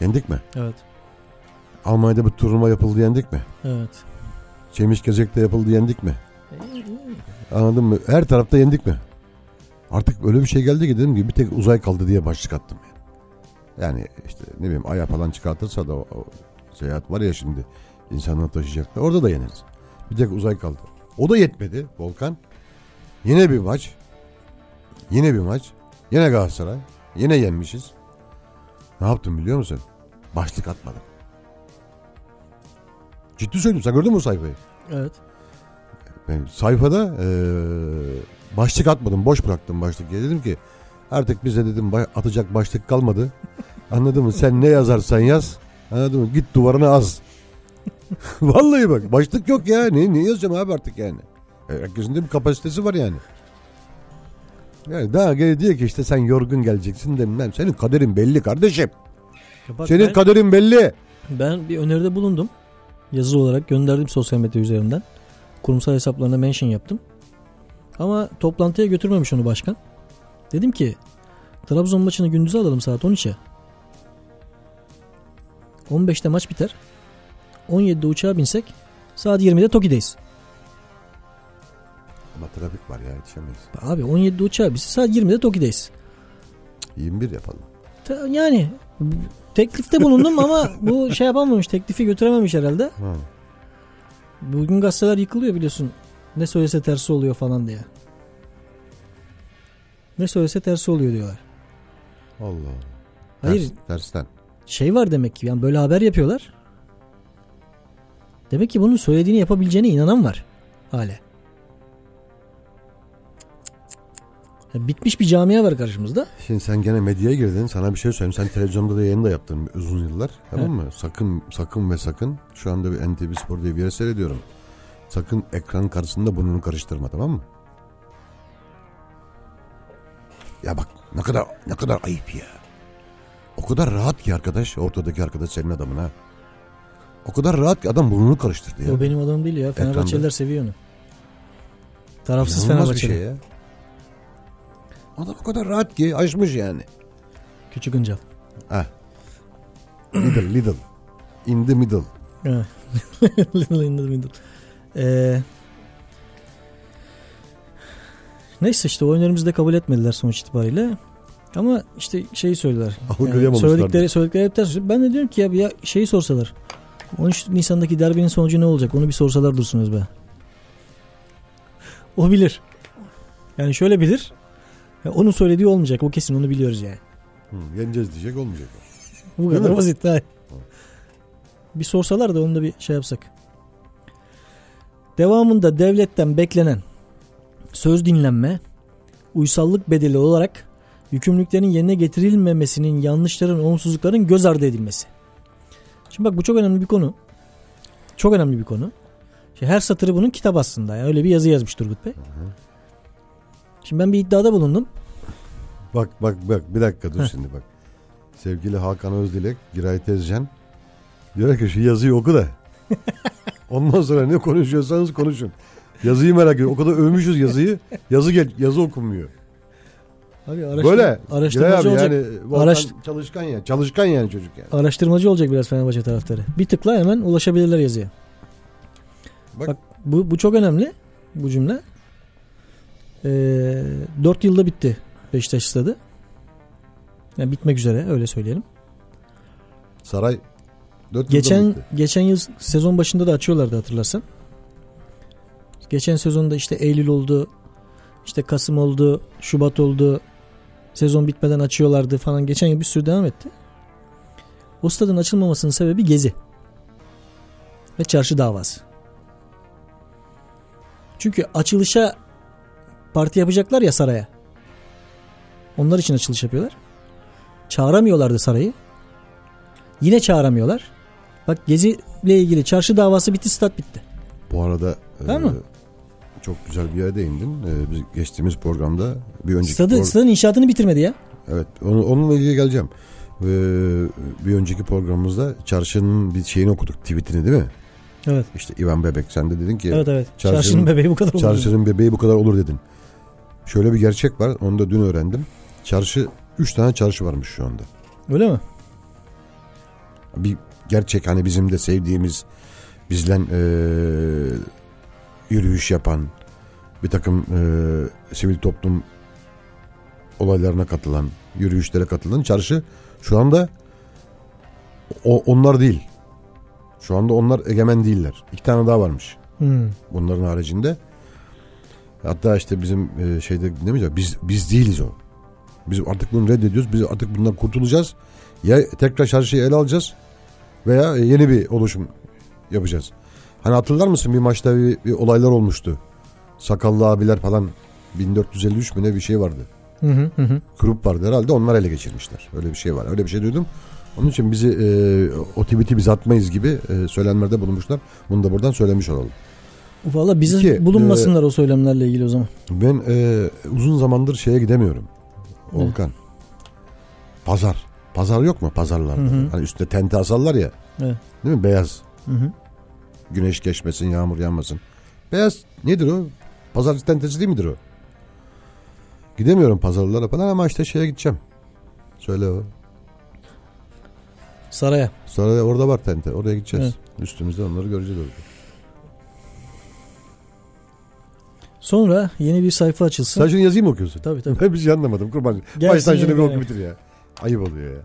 Speaker 3: Yendik mi?
Speaker 2: Evet.
Speaker 3: Almanya'da bir turnuva yapıldı yendik mi?
Speaker 2: Evet.
Speaker 3: Çemiş Gezek'te yapıldı yendik mi? Anladın mı? Her tarafta yendik mi? Artık öyle bir şey geldi ki dedim ki bir tek uzay kaldı diye başlık attım yani. Yani işte ne bileyim aya falan çıkartırsa da o, o seyahat var ya şimdi insanlar taşıyacaklar. Orada da yeneriz. Bir tek uzay kaldı. O da yetmedi Volkan. Yine bir maç. Yine bir maç. Yine Galatasaray. Yine yenmişiz. Ne yaptım biliyor musun? Başlık atmadım. Ciddi söylüyorum. Sen gördün mü o sayfayı?
Speaker 2: Evet.
Speaker 3: Ben sayfada eee, başlık atmadım. Boş bıraktım başlık. Ya dedim ki artık bize dedim atacak başlık kalmadı. Anladın mı? Sen ne yazarsan yaz. Anladın mı? Git duvarına az. Vallahi bak başlık yok ya. Ne, ne yazacağım abi artık yani. E, Herkesin de bir kapasitesi var yani. Yani daha geri diyor ki işte sen yorgun geleceksin demem. Senin kaderin belli kardeşim.
Speaker 2: Ya bak
Speaker 3: Senin
Speaker 2: ben,
Speaker 3: kaderin belli.
Speaker 2: ben bir öneride bulundum. Yazılı olarak gönderdim sosyal medya üzerinden. Kurumsal hesaplarına mention yaptım. Ama toplantıya götürmemiş onu başkan. Dedim ki Trabzon maçını gündüze alalım saat 13'e. 15'te maç biter. 17'de uçağa binsek saat 20'de Toki'deyiz.
Speaker 3: Ama trafik var ya yetişemeyiz.
Speaker 2: Abi 17'de uçağa binse saat 20'de Toki'deyiz.
Speaker 3: 21 yapalım.
Speaker 2: Ta- Yani teklifte bulundum ama bu şey yapamamış teklifi götürememiş herhalde.
Speaker 3: Ha.
Speaker 2: Bugün gazeteler yıkılıyor biliyorsun. Ne söylese tersi oluyor falan diye. Ne söylese tersi oluyor diyorlar.
Speaker 3: Allah Allah.
Speaker 2: Hayır
Speaker 3: Ters- tersten.
Speaker 2: şey var demek ki yani böyle haber yapıyorlar. Demek ki bunun söylediğini yapabileceğine inanan var hala. Ya bitmiş bir camia var karşımızda.
Speaker 3: Şimdi sen gene medyaya girdin. Sana bir şey söyleyeyim. Sen televizyonda da yayın da yaptın uzun yıllar. Tamam mı? Sakın sakın ve sakın şu anda bir NTV Spor diye bir yer seyrediyorum. Sakın ekran karşısında burnunu karıştırma tamam mı? Ya bak ne kadar ne kadar ayıp ya. O kadar rahat ki arkadaş ortadaki arkadaş senin adamın ha. O kadar rahat ki adam burnunu karıştırdı ya.
Speaker 2: O benim adamım değil ya. Fenerbahçeliler seviyor onu. Tarafsız
Speaker 3: İnanılmaz
Speaker 2: Fenerbahçeli.
Speaker 3: şey ya. Adam o kadar rahat ki açmış yani.
Speaker 2: Küçük Incal.
Speaker 3: Ha. Little little. In the middle.
Speaker 2: Little in the middle. Ee, neyse işte o önerimizi de kabul etmediler sonuç itibariyle. Ama işte şeyi söylediler.
Speaker 3: Algılayamamışlar.
Speaker 2: söyledikleri, söyledikleri hep ters. Ben de diyorum ki ya, ya şeyi sorsalar. 13 Nisan'daki derbinin sonucu ne olacak? Onu bir sorsalar dursunuz be. O bilir. Yani şöyle bilir. Ya onun söylediği olmayacak. O kesin onu biliyoruz yani.
Speaker 3: Hı, yeneceğiz diyecek olmayacak.
Speaker 2: Bu kadar basit. ha. Bir sorsalar da onu da bir şey yapsak. Devamında devletten beklenen söz dinlenme, uysallık bedeli olarak yükümlülüklerin yerine getirilmemesinin yanlışların, olumsuzlukların göz ardı edilmesi. Şimdi bak bu çok önemli bir konu. Çok önemli bir konu. Şimdi her satırı bunun kitap aslında. Yani öyle bir yazı yazmış Turgut Bey. Şimdi ben bir iddiada bulundum.
Speaker 3: Bak bak bak bir dakika dur
Speaker 2: Heh.
Speaker 3: şimdi bak. Sevgili Hakan Özdilek, Giray Tezcan diyor ki şu yazıyı oku da. Ondan sonra ne konuşuyorsanız konuşun. Yazıyı merak ediyorum. O kadar övmüşüz yazıyı. Yazı gel yazı okunmuyor.
Speaker 2: Abi araştır,
Speaker 3: Böyle.
Speaker 2: Araştırmacı
Speaker 3: abi
Speaker 2: olacak.
Speaker 3: yani
Speaker 2: Araş-
Speaker 3: çalışkan ya. Çalışkan yani çocuk yani.
Speaker 2: Araştırmacı olacak biraz Fenerbahçe taraftarı. Bir tıkla hemen ulaşabilirler yazıya.
Speaker 3: Bak.
Speaker 2: Bak, bu, bu çok önemli bu cümle. Ee, 4 yılda bitti Beşiktaş stadı. Yani bitmek üzere öyle söyleyelim.
Speaker 3: Saray 4
Speaker 2: Geçen geçen yıl sezon başında da açıyorlardı hatırlarsan. Geçen sezonda işte Eylül oldu. işte Kasım oldu, Şubat oldu. Sezon bitmeden açıyorlardı falan. Geçen yıl bir sürü devam etti. O stadın açılmamasının sebebi gezi. Ve çarşı davası. Çünkü açılışa parti yapacaklar ya saraya. Onlar için açılış yapıyorlar. Çağıramıyorlardı sarayı. Yine çağıramıyorlar. Bak Gezi ile ilgili çarşı davası bitti, stat bitti.
Speaker 3: Bu arada e,
Speaker 2: mi?
Speaker 3: çok güzel bir yere değindin. E, biz geçtiğimiz programda bir önceki
Speaker 2: Stadı,
Speaker 3: pro-
Speaker 2: stadın inşaatını bitirmedi ya.
Speaker 3: Evet onu, onunla ilgili geleceğim. Ee, bir önceki programımızda çarşının bir şeyini okuduk tweetini değil mi?
Speaker 2: Evet.
Speaker 3: İşte İvan Bebek sen de dedin ki
Speaker 2: Evet evet.
Speaker 3: çarşının-
Speaker 2: Çarşının bebeği bu kadar olur.
Speaker 3: çarşının bebeği bu kadar olur dedin. Şöyle bir gerçek var onu da dün öğrendim. Çarşı 3 tane çarşı varmış şu anda.
Speaker 2: Öyle mi?
Speaker 3: Bir gerçek hani bizim de sevdiğimiz bizden eee, yürüyüş yapan bir takım e, sivil toplum olaylarına katılan, yürüyüşlere katılan çarşı şu anda o, onlar değil. Şu anda onlar egemen değiller. İki tane daha varmış
Speaker 2: Hmm.
Speaker 3: bunların haricinde. Hatta işte bizim e, şeyde demeyeceğim biz biz değiliz o. Biz artık bunu reddediyoruz. Biz artık bundan kurtulacağız. Ya tekrar çarşıyı ele alacağız veya yeni bir oluşum yapacağız. Hani hatırlar mısın bir maçta bir, bir olaylar olmuştu. Sakallı abiler falan 1453 mü ne bir şey vardı.
Speaker 2: Hı hı hı.
Speaker 3: Grup vardı herhalde onlar ele geçirmişler. Öyle bir şey var. Öyle bir şey duydum. Onun için bizi e, o tweet'i biz atmayız gibi e, söylemlerde bulunmuşlar. Bunu da buradan söylemiş olalım.
Speaker 2: Valla bize
Speaker 3: İki,
Speaker 2: bulunmasınlar o söylemlerle ilgili o zaman.
Speaker 3: Ben e, uzun zamandır şeye gidemiyorum. Volkan. Pazar. Pazar yok mu pazarlarda?
Speaker 2: Hı hı.
Speaker 3: Hani üstte tente asarlar ya.
Speaker 2: Evet.
Speaker 3: Değil mi? Beyaz.
Speaker 2: Hı hı.
Speaker 3: Güneş geçmesin, yağmur yağmasın. Beyaz nedir o? Pazarcı tentesi değil midir o? Gidemiyorum pazarlara falan ama işte şeye gideceğim. Söyle o.
Speaker 2: Saraya.
Speaker 3: Sonra orada var tente. Oraya gideceğiz. Üstümüzde onları göreceğiz orada.
Speaker 2: Sonra yeni bir sayfa açılsın.
Speaker 3: Sen şunu yazayım mı okuyorsun?
Speaker 2: Tabii tabii.
Speaker 3: Ben bir şey anlamadım kurban.
Speaker 2: Gelsin
Speaker 3: Baştan şunu bir- oku bitir ya. Ayıp oluyor ya.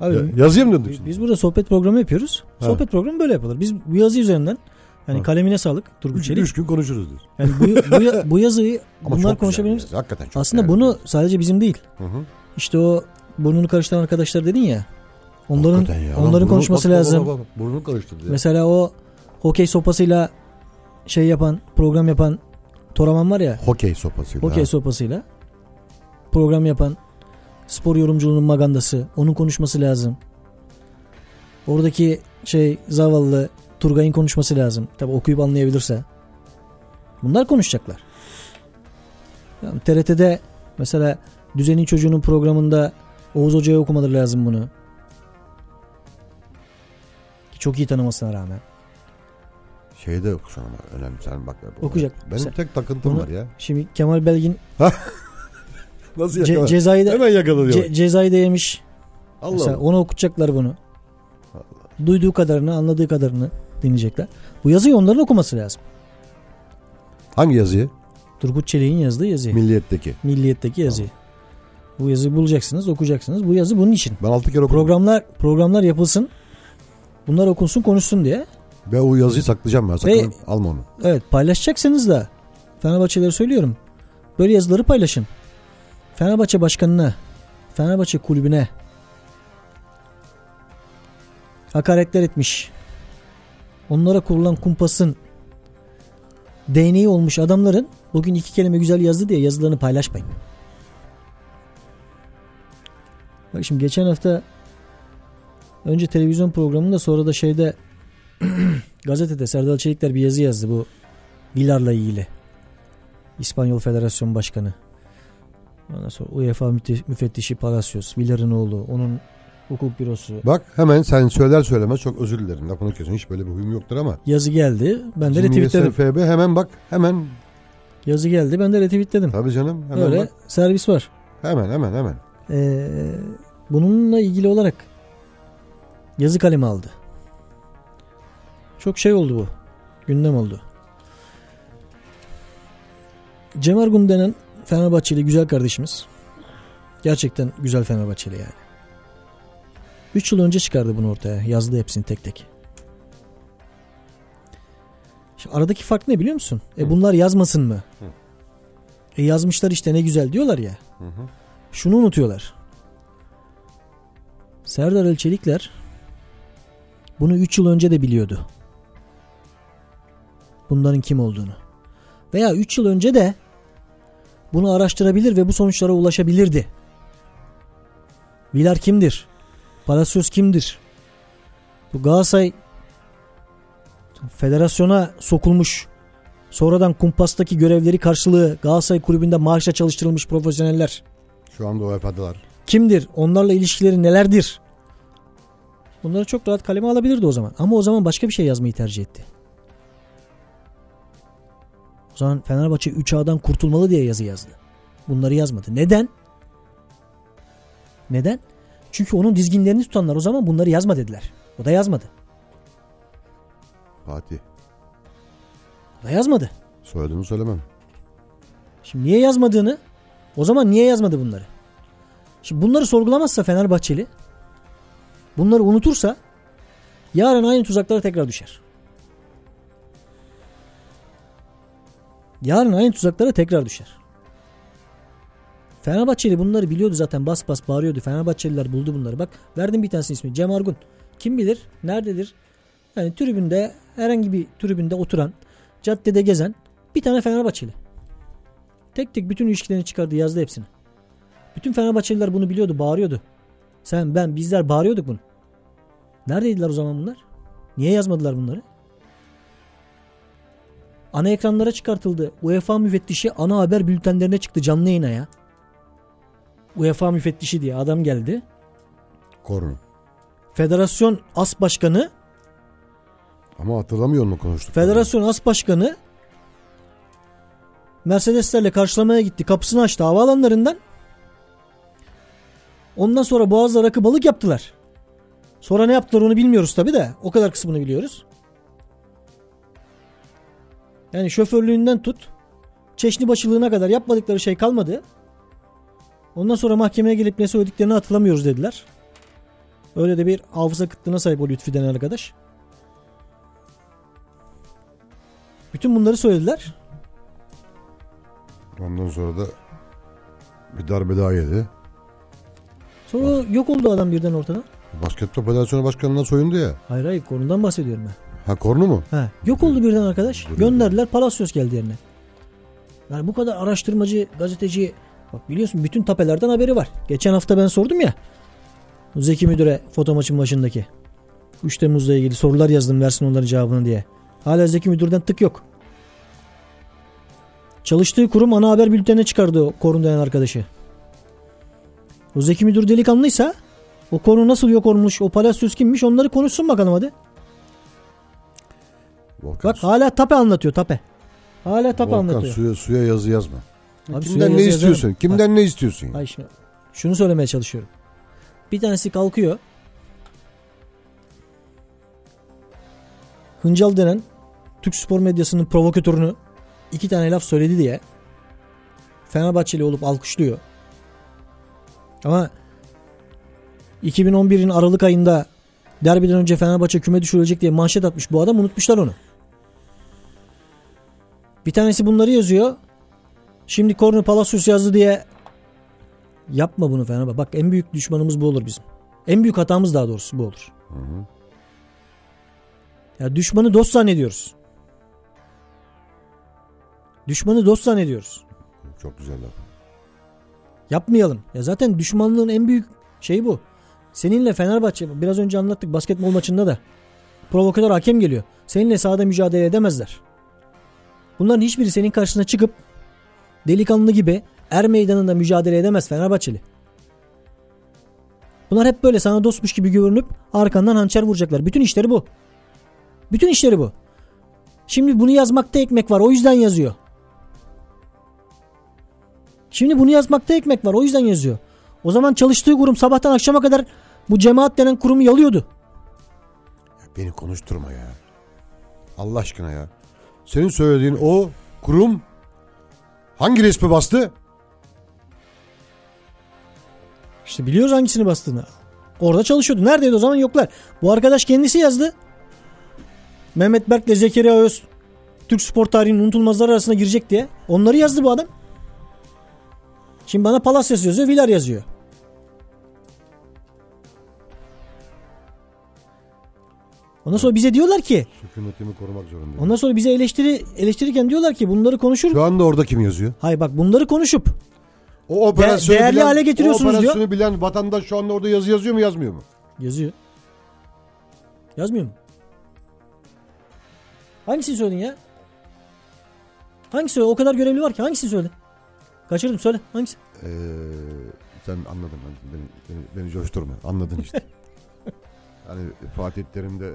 Speaker 2: Abi,
Speaker 3: ya yazayım mı döndük
Speaker 2: biz,
Speaker 3: şimdi?
Speaker 2: biz burada sohbet programı yapıyoruz.
Speaker 3: Ha.
Speaker 2: Sohbet programı böyle yapılır. Biz bu yazı üzerinden hani
Speaker 3: Ha.
Speaker 2: kalemine sağlık Turgut Çelik.
Speaker 3: üç gün konuşuruz diyor.
Speaker 2: Yani bu, bu, bu yazıyı
Speaker 3: Ama
Speaker 2: bunlar
Speaker 3: çok
Speaker 2: konuşabilir
Speaker 3: güzel
Speaker 2: miyiz?
Speaker 3: ya. Hakikaten çok
Speaker 2: Aslında
Speaker 3: değerli.
Speaker 2: bunu sadece bizim değil.
Speaker 3: Hı hı.
Speaker 2: İşte o burnunu karıştıran arkadaşlar dedin ya. Onların
Speaker 3: Hakikaten ya.
Speaker 2: Onların
Speaker 3: burnunu-
Speaker 2: konuşması
Speaker 3: bak, bak,
Speaker 2: lazım.
Speaker 3: bak, bak. Burnunu karıştırdı ya.
Speaker 2: Mesela o hokey sopasıyla şey yapan, program yapan Toraman var ya.
Speaker 3: Hokey sopasıyla.
Speaker 2: Hokey
Speaker 3: ha.
Speaker 2: sopasıyla program yapan spor yorumculuğunun magandası. Onun konuşması lazım. Oradaki şey zavallı Turgay'ın konuşması lazım. Tabi okuyup anlayabilirse. Bunlar konuşacaklar. Yani TRT'de mesela Düzenin Çocuğu'nun programında Oğuz Hoca'ya okumaları lazım bunu. Çok iyi tanımasına rağmen.
Speaker 3: Şeyde okusana bak. Önemli. Sen bak. bak.
Speaker 2: Okuyacak.
Speaker 3: Benim
Speaker 2: Sen-
Speaker 3: tek takıntım
Speaker 2: Bunu-
Speaker 3: var ya.
Speaker 2: Şimdi Kemal Belgin
Speaker 3: Nasıl
Speaker 2: ce-
Speaker 3: yakalar?
Speaker 2: cezayı da
Speaker 3: Hemen yakalıyor.
Speaker 2: ce- cezayı da yemiş.
Speaker 3: Allah
Speaker 2: Mesela
Speaker 3: Allah.
Speaker 2: ona okutacaklar bunu. Duyduğu kadarını, anladığı kadarını dinleyecekler. Bu yazıyı onların okuması lazım.
Speaker 3: Hangi yazıyı?
Speaker 2: Turgut Çelik'in yazdığı yazıyı.
Speaker 3: Milliyetteki.
Speaker 2: Milliyetteki yazıyı. Bu yazıyı bulacaksınız, okuyacaksınız. Bu yazı bunun için.
Speaker 3: Ben altı kere okudum.
Speaker 2: Programlar programlar yapılsın. Bunlar okunsun, konuşsun diye.
Speaker 3: Ve o yazıyı saklayacağım ben. Sakın
Speaker 2: Ve-
Speaker 3: alma onu.
Speaker 2: Evet, paylaşacaksınız da Fenerbahçelere söylüyorum. Böyle yazıları paylaşın. Fenerbahçe başkanına, Fenerbahçe kulübüne hakaretler etmiş. Onlara kurulan kumpasın değneği olmuş adamların bugün iki kelime güzel yazdı diye yazılarını paylaşmayın. Bak şimdi geçen hafta önce televizyon programında sonra da şeyde gazetede Serdal Çelikler bir yazı yazdı bu Villar'la ilgili. İspanyol Federasyon Başkanı. Ondan sonra UEFA müfettişi Palacios, Villar'ın oğlu, onun hukuk bürosu.
Speaker 3: Bak hemen sen söyler söylemez çok özür dilerim. Lafını kesiyorsun. Hiç böyle bir huyum yoktur ama.
Speaker 2: Yazı geldi. Ben de retweetledim.
Speaker 3: YSFB hemen bak. Hemen.
Speaker 2: Yazı geldi. Ben de retweetledim.
Speaker 3: Tabii canım. Hemen
Speaker 2: Öyle
Speaker 3: bak.
Speaker 2: servis var.
Speaker 3: Hemen hemen hemen.
Speaker 2: Ee, bununla ilgili olarak yazı kalemi aldı. Çok şey oldu bu. Gündem oldu. Cem Ergun denen Fenerbahçeli güzel kardeşimiz. Gerçekten güzel Fenerbahçeli yani. 3 yıl önce çıkardı bunu ortaya. Yazdı hepsini tek tek. Şimdi aradaki fark ne biliyor musun? E bunlar yazmasın mı? E yazmışlar işte ne güzel diyorlar ya. Şunu unutuyorlar. Serdar Ölçelikler bunu 3 yıl önce de biliyordu. Bunların kim olduğunu. Veya 3 yıl önce de bunu araştırabilir ve bu sonuçlara ulaşabilirdi. Vilar kimdir? Palacios kimdir? Bu Galatasaray federasyona sokulmuş sonradan kumpastaki görevleri karşılığı Galatasaray kulübünde maaşla çalıştırılmış profesyoneller.
Speaker 3: Şu anda UEFA'dalar.
Speaker 2: Kimdir? Onlarla ilişkileri nelerdir? Bunları çok rahat kaleme alabilirdi o zaman. Ama o zaman başka bir şey yazmayı tercih etti. O zaman Fenerbahçe 3A'dan kurtulmalı diye yazı yazdı. Bunları yazmadı. Neden? Neden? Çünkü onun dizginlerini tutanlar o zaman bunları yazma dediler. O da yazmadı.
Speaker 3: Fatih.
Speaker 2: O da yazmadı.
Speaker 3: Soyadını söylemem.
Speaker 2: Şimdi niye yazmadığını o zaman niye yazmadı bunları? Şimdi bunları sorgulamazsa Fenerbahçeli bunları unutursa yarın aynı tuzaklara tekrar düşer. Yarın aynı tuzaklara tekrar düşer. Fenerbahçeli bunları biliyordu zaten bas bas bağırıyordu. Fenerbahçeliler buldu bunları. Bak verdim bir tanesinin ismi Cem Argun. Kim bilir nerededir? Yani tribünde herhangi bir tribünde oturan caddede gezen bir tane Fenerbahçeli. Tek tek bütün ilişkilerini çıkardı yazdı hepsini. Bütün Fenerbahçeliler bunu biliyordu bağırıyordu. Sen ben bizler bağırıyorduk bunu. Neredeydiler o zaman bunlar? Niye yazmadılar bunları? Ana ekranlara çıkartıldı. UEFA müfettişi ana haber bültenlerine çıktı canlı yayına ya. UEFA müfettişi diye adam geldi.
Speaker 3: Kornu.
Speaker 2: Federasyon As Başkanı
Speaker 3: Ama hatırlamıyor mu konuştuk?
Speaker 2: Federasyon As Başkanı Mercedeslerle karşılamaya gitti. Kapısını açtı havaalanlarından. Ondan sonra Boğaz'da rakı balık yaptılar. Sonra ne yaptılar onu bilmiyoruz tabi de. O kadar kısmını biliyoruz. Yani şoförlüğünden tut. Çeşni başılığına kadar yapmadıkları şey kalmadı. Ondan sonra mahkemeye gelip ne söylediklerini hatırlamıyoruz dediler. Öyle de bir hafıza kıtlığına sahip o Lütfi denen arkadaş. Bütün bunları söylediler.
Speaker 3: Ondan sonra da bir darbe daha yedi.
Speaker 2: Sonra yok oldu adam birden ortadan.
Speaker 3: Basketbol Federasyonu Başkanı'ndan soyundu ya.
Speaker 2: Hayır hayır konudan bahsediyorum ben.
Speaker 3: Ha kornu mu?
Speaker 2: Ha, yok oldu birden arkadaş.
Speaker 3: Dur.
Speaker 2: Gönderdiler Palacios geldi yerine. Yani bu kadar araştırmacı, gazeteci bak biliyorsun bütün tapelerden haberi var. Geçen hafta ben sordum ya. Zeki Müdür'e foto maçın başındaki. 3 Temmuz'la ilgili sorular yazdım versin onların cevabını diye. Hala Zeki Müdür'den tık yok. Çalıştığı kurum ana haber bültenine çıkardı o korun denen arkadaşı. O Zeki Müdür delikanlıysa o konu nasıl yok olmuş, o Palacios kimmiş onları konuşsun bakalım hadi.
Speaker 3: Volkan,
Speaker 2: Bak hala Tape anlatıyor Tape. Hala Tape
Speaker 3: Volkan
Speaker 2: anlatıyor.
Speaker 3: suya, suya yazı yazma.
Speaker 2: Abi suya
Speaker 3: Kimden
Speaker 2: yazı
Speaker 3: ne
Speaker 2: yazarım.
Speaker 3: istiyorsun? Kimden ne istiyorsun? ya?
Speaker 2: Ay şimdi şunu söylemeye çalışıyorum. Bir tanesi kalkıyor. Hıncal denen Türk spor medyasının provokatörünü iki tane laf söyledi diye Fenerbahçeli olup alkışlıyor. Ama 2011'in Aralık ayında derbiden önce Fenerbahçe küme düşürülecek diye manşet atmış bu adam unutmuşlar onu. Bir tanesi bunları yazıyor. Şimdi Kornu Palacios yazdı diye yapma bunu Fenerbahçe. Bak en büyük düşmanımız bu olur bizim. En büyük hatamız daha doğrusu bu olur. Ya düşmanı dost zannediyoruz. Düşmanı dost zannediyoruz.
Speaker 3: Çok güzel laf.
Speaker 2: Yapmayalım. Ya zaten düşmanlığın en büyük şeyi bu. Seninle Fenerbahçe biraz önce anlattık basketbol maçında da. Provokatör hakem geliyor. Seninle sahada mücadele edemezler. Bunların hiçbiri senin karşısına çıkıp delikanlı gibi er meydanında mücadele edemez Fenerbahçeli. Bunlar hep böyle sana dostmuş gibi görünüp arkandan hançer vuracaklar. Bütün işleri bu. Bütün işleri bu. Şimdi bunu yazmakta ekmek var. O yüzden yazıyor. Şimdi bunu yazmakta ekmek var. O yüzden yazıyor. O zaman çalıştığı kurum sabahtan akşama kadar bu cemaat denen kurumu yalıyordu.
Speaker 3: Ya beni konuşturma ya. Allah aşkına ya. Senin söylediğin o kurum hangi resmi bastı?
Speaker 2: İşte biliyoruz hangisini bastığını. Orada çalışıyordu. Neredeydi o zaman yoklar. Bu arkadaş kendisi yazdı. Mehmet Berk ile Zekeriya Öz Türk spor tarihinin unutulmazlar arasına girecek diye. Onları yazdı bu adam. Şimdi bana Palacios yazıyor, Villar yazıyor. Ondan sonra bize diyorlar ki,
Speaker 3: Sükunetimi korumak zorundayım.
Speaker 2: ondan sonra bize eleştiri eleştirirken diyorlar ki bunları konuşur.
Speaker 3: Şu anda orada kim yazıyor?
Speaker 2: Hayır bak bunları konuşup
Speaker 3: O operasyonu
Speaker 2: değerli
Speaker 3: bilen,
Speaker 2: hale getiriyorsunuz
Speaker 3: o
Speaker 2: diyor.
Speaker 3: operasyonu bilen vatandaş şu anda orada yazı yazıyor mu yazmıyor mu?
Speaker 2: Yazıyor. Yazmıyor mu? Hangisini söyledin ya? Hangisi? O kadar görevli var ki hangisini söyle? Kaçırdım söyle. Hangisi?
Speaker 3: Ee, sen anladın. Beni, beni, beni coşturma. Anladın işte. hani Fatih Terim de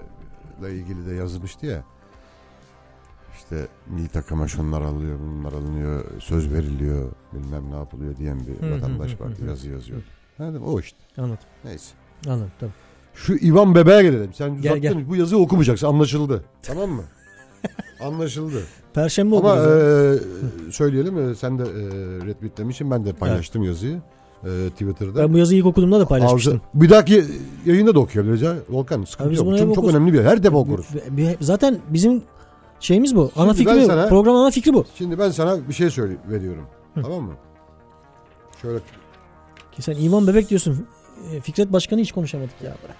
Speaker 3: ile ilgili de yazmıştı ya. İşte milli takıma şunlar alınıyor, bunlar alınıyor, söz veriliyor, bilmem ne yapılıyor diyen bir vatandaş
Speaker 2: hı
Speaker 3: var.
Speaker 2: hı.
Speaker 3: Yazı yazıyor. Yani o işte.
Speaker 2: Anladım.
Speaker 3: Neyse.
Speaker 2: Anladım tamam.
Speaker 3: Şu İvan Bebe'ye gelelim. Sen
Speaker 2: Gel, gel.
Speaker 3: Bu yazıyı okumayacaksın. Anlaşıldı. Tamam mı? Anlaşıldı.
Speaker 2: Perşembe.
Speaker 3: Ama e, söyleyelim e, sen de e, retweetlemişsin ben de paylaştım yazıyı e, Twitter'da.
Speaker 2: ben bu yazıyı ilkokulumda da paylaşmıştım.
Speaker 3: Ağzı- bir dahaki yayında da okuyabiliriz ya. Volkan sıkıntı yok. Çünkü çok önemli bir yer. Her defa okuruz.
Speaker 2: Zaten bizim şeyimiz bu. Ana
Speaker 3: Şimdi
Speaker 2: fikri
Speaker 3: ben
Speaker 2: bu.
Speaker 3: sana-
Speaker 2: Program ana fikri bu.
Speaker 3: Şimdi ben sana bir şey söyle veriyorum. Tamam mı? Şöyle
Speaker 2: Ki sen İvan Bebek diyorsun. E, Fikret Başkanı hiç konuşamadık ya. Bırak.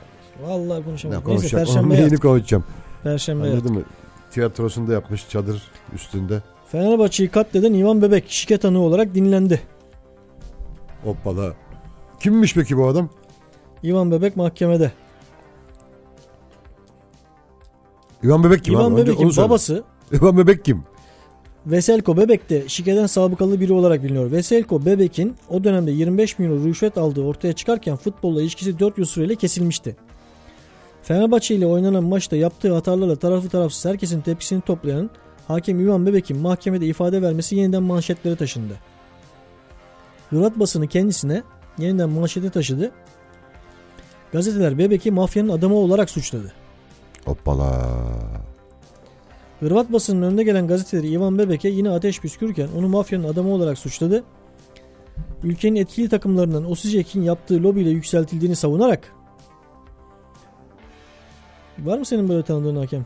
Speaker 2: Vallahi
Speaker 3: ne
Speaker 2: konuşamadık. Neyse
Speaker 3: konuşacağım? Onun
Speaker 2: Perşembe yaptık.
Speaker 3: konuşacağım.
Speaker 2: Perşembe yaptık.
Speaker 3: Anladın mı? Tiyatrosunda yapmış çadır üstünde.
Speaker 2: Fenerbahçe'yi katleden İvan Bebek şike tanığı olarak dinlendi.
Speaker 3: Hoppala. Kimmiş peki bu adam?
Speaker 2: İvan Bebek mahkemede.
Speaker 3: İvan Bebek kim?
Speaker 2: İvan
Speaker 3: abi?
Speaker 2: Bebek'in
Speaker 3: onu
Speaker 2: babası
Speaker 3: İvan Bebek kim?
Speaker 2: Veselko Bebek de şikeden sabıkalı biri olarak biliniyor. Veselko Bebek'in o dönemde 25 milyon rüşvet aldığı ortaya çıkarken futbolla ilişkisi 4 yıl süreyle kesilmişti. Fenerbahçe ile oynanan maçta yaptığı hatalarla tarafı tarafsız herkesin tepkisini toplayan hakem İvan Bebek'in mahkemede ifade vermesi yeniden manşetlere taşındı. Hırvat basını kendisine yeniden manşete taşıdı. Gazeteler Bebek'i mafyanın adamı olarak suçladı.
Speaker 3: Hoppala.
Speaker 2: Hırvat basının önde gelen gazeteleri Ivan Bebek'e yine ateş püskürürken onu mafyanın adamı olarak suçladı. Ülkenin etkili takımlarından Osijek'in yaptığı lobiyle yükseltildiğini savunarak Var mı senin böyle tanıdığın hakem?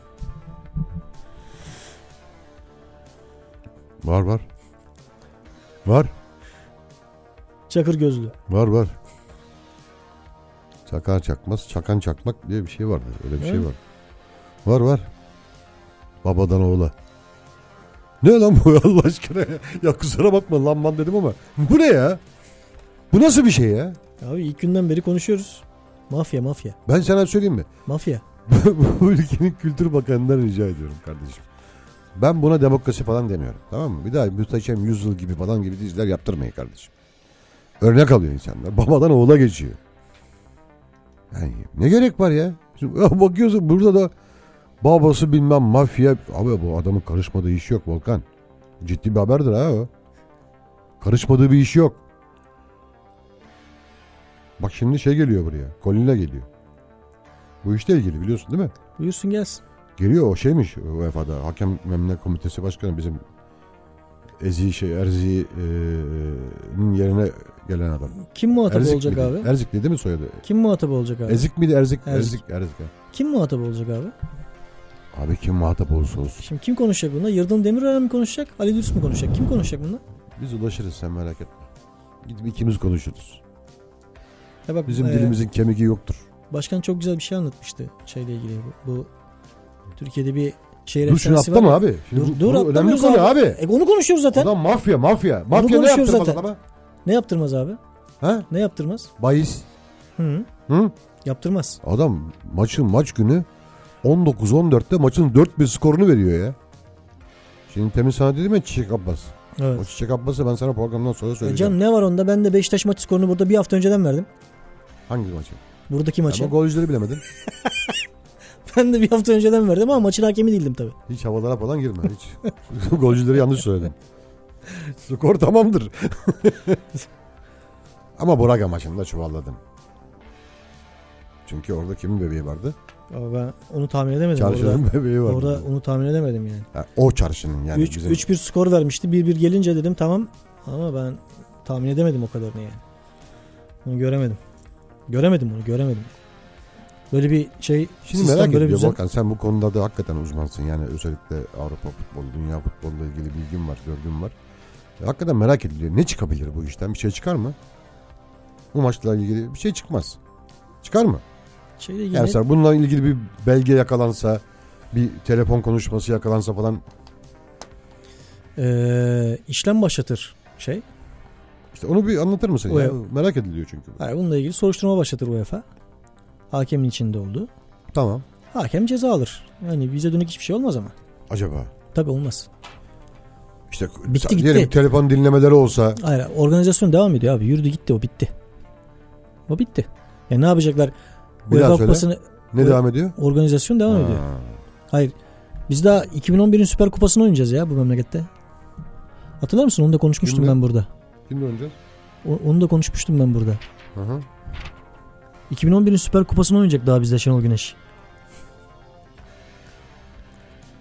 Speaker 3: Var var. Var.
Speaker 2: Çakır gözlü.
Speaker 3: Var var. Çakan çakmaz, çakan çakmak diye bir şey vardı. Öyle bir şey
Speaker 2: Evet.
Speaker 3: var. Var var. Babadan oğula. Ne lan bu Allah aşkına ya? Ya kusura bakma lan man dedim ama. Bu ne ya? Bu nasıl bir şey ya?
Speaker 2: Abi ilk günden beri konuşuyoruz. Mafya mafya.
Speaker 3: Ben sana söyleyeyim mi?
Speaker 2: Mafya.
Speaker 3: bu ülkenin kültür bakanından rica ediyorum kardeşim. Ben buna demokrasi falan demiyorum. Tamam mı? Bir daha Müteşem Yüzyıl gibi falan gibi diziler yaptırmayın kardeşim. Örnek alıyor insanlar. Babadan oğula geçiyor. Yani ne gerek var ya? Şimdi bakıyorsun burada da babası bilmem mafya. Abi bu adamın karışmadığı iş yok Volkan. Ciddi bir haberdir ha o. Karışmadığı bir iş yok. Bak şimdi şey geliyor buraya. Kolina geliyor. Bu işle ilgili biliyorsun değil mi?
Speaker 2: Buyursun gelsin.
Speaker 3: Geliyor o şeymiş UEFA'da hakem memnun komitesi başkanı bizim Ezi şey Erzi'nin yerine gelen adam.
Speaker 2: Kim muhatap
Speaker 3: Erzik
Speaker 2: olacak
Speaker 3: miydi?
Speaker 2: abi?
Speaker 3: Erzikli değil mi soyadı?
Speaker 2: Kim muhatap olacak abi?
Speaker 3: Ezik miydi Erzik?
Speaker 2: Erzik.
Speaker 3: Erzik. Erzik.
Speaker 2: Kim muhatap olacak abi?
Speaker 3: Abi kim muhatap olursa olsun.
Speaker 2: Şimdi kim konuşacak bunda? Yıldırım Demirören mi konuşacak? Ali Dürs mü konuşacak? Kim konuşacak bunda?
Speaker 3: Biz ulaşırız sen merak etme. Gidip ikimiz konuşuruz.
Speaker 2: Ya bak,
Speaker 3: Bizim
Speaker 2: e,
Speaker 3: dilimizin kemiği yoktur.
Speaker 2: Başkan çok güzel bir şey anlatmıştı şeyle ilgili. Bu, bu Türkiye'de bir şehir
Speaker 3: Dur
Speaker 2: efsanesi
Speaker 3: atlama
Speaker 2: var.
Speaker 3: abi. Şimdi
Speaker 2: Dur,
Speaker 3: bu-
Speaker 2: dur
Speaker 3: bu önemli konu abi.
Speaker 2: E, onu konuşuyoruz zaten.
Speaker 3: Adam mafya mafya. Mafya ne
Speaker 2: konuşuyoruz
Speaker 3: yaptırmaz
Speaker 2: zaten.
Speaker 3: adama?
Speaker 2: Ne yaptırmaz abi?
Speaker 3: Ha?
Speaker 2: Ne yaptırmaz?
Speaker 3: Bahis.
Speaker 2: Hı.
Speaker 3: Hı?
Speaker 2: Yaptırmaz.
Speaker 3: Adam maçın maç günü 19-14'te maçın 4-1 skorunu veriyor ya. Şimdi temin sana dedim ya Çiçek Abbas. O
Speaker 2: Evet.
Speaker 3: Çiçek Abbas'ı ben sana programdan sonra
Speaker 2: E
Speaker 3: söyleyeceğim.
Speaker 2: canım ne var onda? Ben de Beşiktaş maçı skorunu burada bir hafta önceden verdim.
Speaker 3: Hangi maçı?
Speaker 2: Buradaki maçı.
Speaker 3: Ama golcüleri bilemedin.
Speaker 2: Ben de bir hafta önceden verdim ama maçın hakemi değildim tabii.
Speaker 3: Hiç havalara falan girme. Hiç. golcüleri yanlış söyledin. Skor tamamdır. Ama Braga maçında çuvalladım. Çünkü orada kimin bebeği vardı?
Speaker 2: Ama ben onu tahmin edemedim.
Speaker 3: Çarşının
Speaker 2: Orada,
Speaker 3: bebeği vardı.
Speaker 2: orada onu tahmin edemedim yani.
Speaker 3: Ha, o çarşının yani.
Speaker 2: 3
Speaker 3: bizim-
Speaker 2: 3-1 skor vermişti. 1-1 gelince dedim tamam ama ben tahmin edemedim o kadarını yani. Onu göremedim. Göremedim onu göremedim. Böyle bir şey
Speaker 3: Şimdi merak ediyorum
Speaker 2: düzen-
Speaker 3: Volkan sen bu konuda da hakikaten uzmansın. Yani özellikle Avrupa futbolu, dünya futboluyla ilgili bilgin var, gördüğün var. Ya hakikaten merak ediliyor. Ne çıkabilir bu işten? Bir şey çıkar mı? Bu maçla ilgili bir şey çıkmaz. Çıkar mı?
Speaker 2: Şeyle ilgili
Speaker 3: Yani mesela bununla ilgili bir belge yakalansa, bir telefon konuşması yakalansa falan
Speaker 2: Eee, işlem başlatır şey.
Speaker 3: işte onu bir anlatır mısın? Ya?
Speaker 2: ya.
Speaker 3: Merak ediliyor çünkü.
Speaker 2: Hayır, bununla ilgili soruşturma başlatır UEFA. Hakemin içinde olduğu.
Speaker 3: Tamam.
Speaker 2: Hakem ceza alır. Yani bize dönük hiçbir şey olmaz ama.
Speaker 3: Acaba?
Speaker 2: Tabii olmaz.
Speaker 3: İşte
Speaker 2: Bitti,
Speaker 3: diyelim
Speaker 2: gitti.
Speaker 3: telefon dinlemeleri olsa
Speaker 2: Hayır organizasyon devam ediyor abi. Yürüdü gitti o bitti. O bitti. Ya ne yapacaklar?
Speaker 3: bir
Speaker 2: UEFA. Kupası'nı
Speaker 3: Ne devam ediyor?
Speaker 2: organizasyon devam
Speaker 3: Ha.
Speaker 2: ediyor. Hayır. Biz daha 2011'in Süper Kupası'nı oynayacağız ya bu memlekette. Hatırlar mısın? Onu da konuşmuştum
Speaker 3: Kimle?
Speaker 2: ben burada.
Speaker 3: Kimle oynayacağız?
Speaker 2: O- onu da konuşmuştum ben burada.
Speaker 3: Hı hı.
Speaker 2: 2011'in Süper Kupası'nı oynayacak daha bizde Şenol Güneş.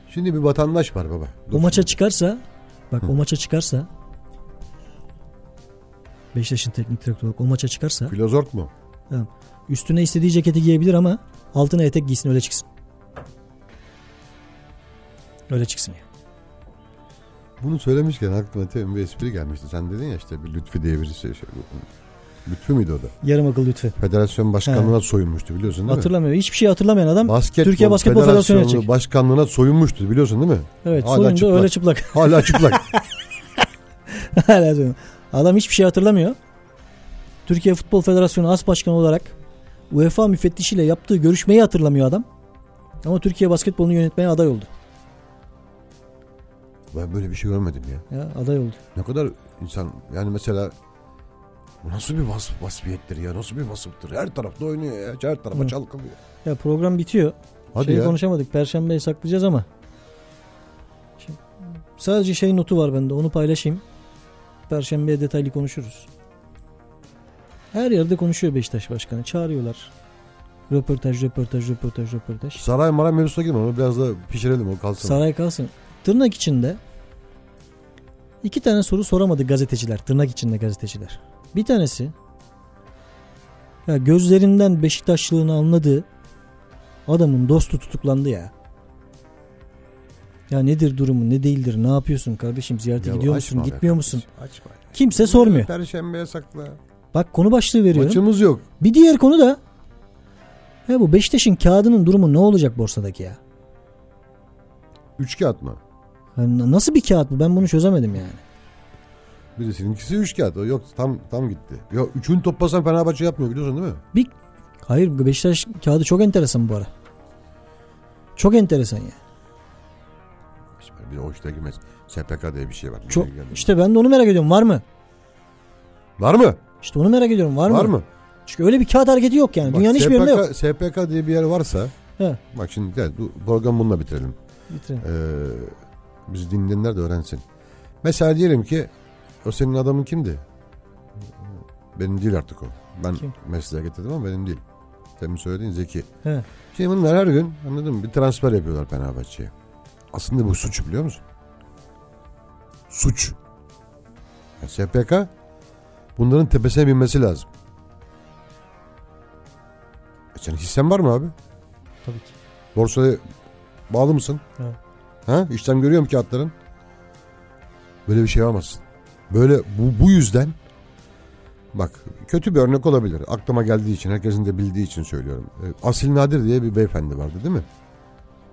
Speaker 3: Şimdi bir vatandaş var baba.
Speaker 2: O maça çıkarsa bak o maça çıkarsa Beşiktaş'ın teknik direktörü olarak o maça çıkarsa
Speaker 3: Filozort mu?
Speaker 2: üstüne istediği ceketi giyebilir ama altına etek giysin öyle çıksın. Öyle çıksın ya.
Speaker 3: Bunu söylemişken aklıma temin bir espri gelmişti. Sen dedin ya işte bir Lütfi diye birisi. Şey, Lütfi miydi o da?
Speaker 2: Yarım akıllı lütfen.
Speaker 3: Federasyon başkanlığına soyunmuştu biliyorsun değil mi?
Speaker 2: Hatırlamıyor. Hiçbir şey hatırlamayan adam
Speaker 3: Basketbol,
Speaker 2: Türkiye Basketbol Federasyonu
Speaker 3: Federasyonu başkanlığına soyunmuştu biliyorsun değil mi?
Speaker 2: Evet
Speaker 3: Hala
Speaker 2: soyunca
Speaker 3: çıplak.
Speaker 2: öyle çıplak.
Speaker 3: Hala çıplak.
Speaker 2: Hala soyunca. Adam hiçbir şey hatırlamıyor. Türkiye Futbol Federasyonu As Başkanı olarak UEFA müfettişiyle yaptığı görüşmeyi hatırlamıyor adam. Ama Türkiye basketbolunu yönetmeye aday oldu.
Speaker 3: ben böyle bir şey görmedim ya.
Speaker 2: Ya aday oldu.
Speaker 3: Ne kadar insan yani mesela bu nasıl bir vas vasfiyettir ya? Nasıl bir vasıftır? Her tarafta oynuyor ya. Her tarafa
Speaker 2: Hı.
Speaker 3: çalkalıyor.
Speaker 2: Ya program bitiyor.
Speaker 3: Hadi
Speaker 2: Şeyi
Speaker 3: ya.
Speaker 2: konuşamadık. Perşembeye saklayacağız ama. Şimdi sadece şey notu var bende. Onu paylaşayım. Perşembeye detaylı konuşuruz. Her yerde konuşuyor Beşiktaş Başkanı. Çağırıyorlar. Röportaj, röportaj, röportaj, röportaj.
Speaker 3: Saray maray mevzusuna girme. Onu biraz da pişirelim. O kalsın.
Speaker 2: Saray kalsın. Tırnak içinde iki tane soru soramadı gazeteciler. Tırnak içinde gazeteciler. Bir tanesi ya gözlerinden Beşiktaşlığını anladığı adamın dostu tutuklandı ya. Ya nedir durumu ne değildir ne yapıyorsun kardeşim ziyarete
Speaker 3: Ya
Speaker 2: gidiyor
Speaker 3: açma
Speaker 2: musun gitmiyor musun?
Speaker 3: kardeşim, Açma. ya.
Speaker 2: Kimse sormuyor.
Speaker 3: Perşembeye sakla.
Speaker 2: Bak konu başlığı veriyorum.
Speaker 3: Maçımız yok.
Speaker 2: Bir diğer konu da ya bu Beşiktaş'ın kağıdının durumu ne olacak borsadaki ya?
Speaker 3: Üç kağıt mı?
Speaker 2: Yani nasıl bir kağıt bu ben bunu çözemedim yani.
Speaker 3: Birisininkisi üç kağıt. O yok tam tam gitti. Ya üçünü toplasan Fenerbahçe yapmıyor biliyorsun değil mi?
Speaker 2: Hayır Beşiktaş kağıdı çok enteresan bu ara. Çok enteresan ya.
Speaker 3: İşte bir de o işte girmez. SPK diye bir şey var.
Speaker 2: Çok,
Speaker 3: Bilmiyorum.
Speaker 2: işte ben de onu merak ediyorum. Var mı?
Speaker 3: Var mı?
Speaker 2: İşte onu merak ediyorum. Var,
Speaker 3: Var
Speaker 2: mı?
Speaker 3: mı?
Speaker 2: Çünkü öyle bir kağıt hareketi yok yani.
Speaker 3: Bak,
Speaker 2: Dünyanın hiçbir yerinde yok.
Speaker 3: SPK, SPK diye bir yer varsa
Speaker 2: He.
Speaker 3: bak şimdi gel bu programı bununla bitirelim.
Speaker 2: Bitirelim.
Speaker 3: Ee, bizi dinleyenler de öğrensin. Mesela diyelim ki o senin adamın kimdi? Benim değil artık o. Ben
Speaker 2: Kim?
Speaker 3: mesleğe getirdim ama benim değil. Senin söylediğin Zeki.
Speaker 2: He.
Speaker 3: Şimdi bunlar her gün anladın mı? Bir transfer yapıyorlar Fenerbahçe'ye. Aslında bu suç biliyor musun? Suç. SPK bunların tepesine binmesi lazım. E senin hissen var mı abi?
Speaker 2: Tabii ki.
Speaker 3: Borsaya bağlı mısın?
Speaker 2: Evet.
Speaker 3: Ha? İşlem görüyor mu kağıtların? Böyle bir şey yapamazsın. Böyle bu, bu yüzden bak kötü bir örnek olabilir. Aklıma geldiği için herkesin de bildiği için söylüyorum. E, Asil Nadir diye bir beyefendi vardı değil mi?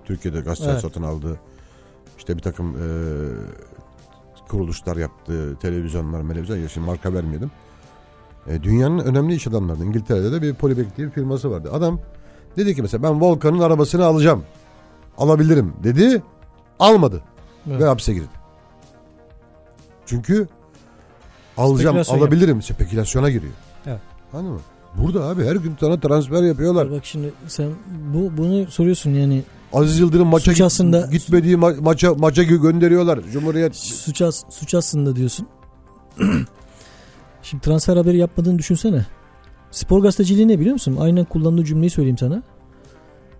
Speaker 3: Türkiye'de gazete
Speaker 2: Evet.
Speaker 3: satın aldı. İşte bir takım e, kuruluşlar yaptı. Televizyonlar, televizyon. Ya şimdi marka vermeyelim. E, dünyanın önemli iş adamlarından İngiltere'de de bir Polybag diye bir firması vardı. Adam dedi ki mesela ben Volkan'ın arabasını alacağım. Alabilirim dedi. Almadı.
Speaker 2: Evet.
Speaker 3: Ve hapse girdi. Çünkü alacağım alabilirim spekülasyona giriyor.
Speaker 2: Evet.
Speaker 3: Anladın mı? Burada abi her gün sana transfer yapıyorlar.
Speaker 2: Bak şimdi sen bu bunu soruyorsun yani
Speaker 3: Aziz Yıldırım maça
Speaker 2: Suç aslında-
Speaker 3: gitmediği ma- maça maça gö- gönderiyorlar. Cumhuriyet
Speaker 2: suç, as- suç aslında diyorsun. Şimdi transfer haberi yapmadığını düşünsene. Spor gazeteciliği ne biliyor musun? Aynen kullandığı cümleyi söyleyeyim sana.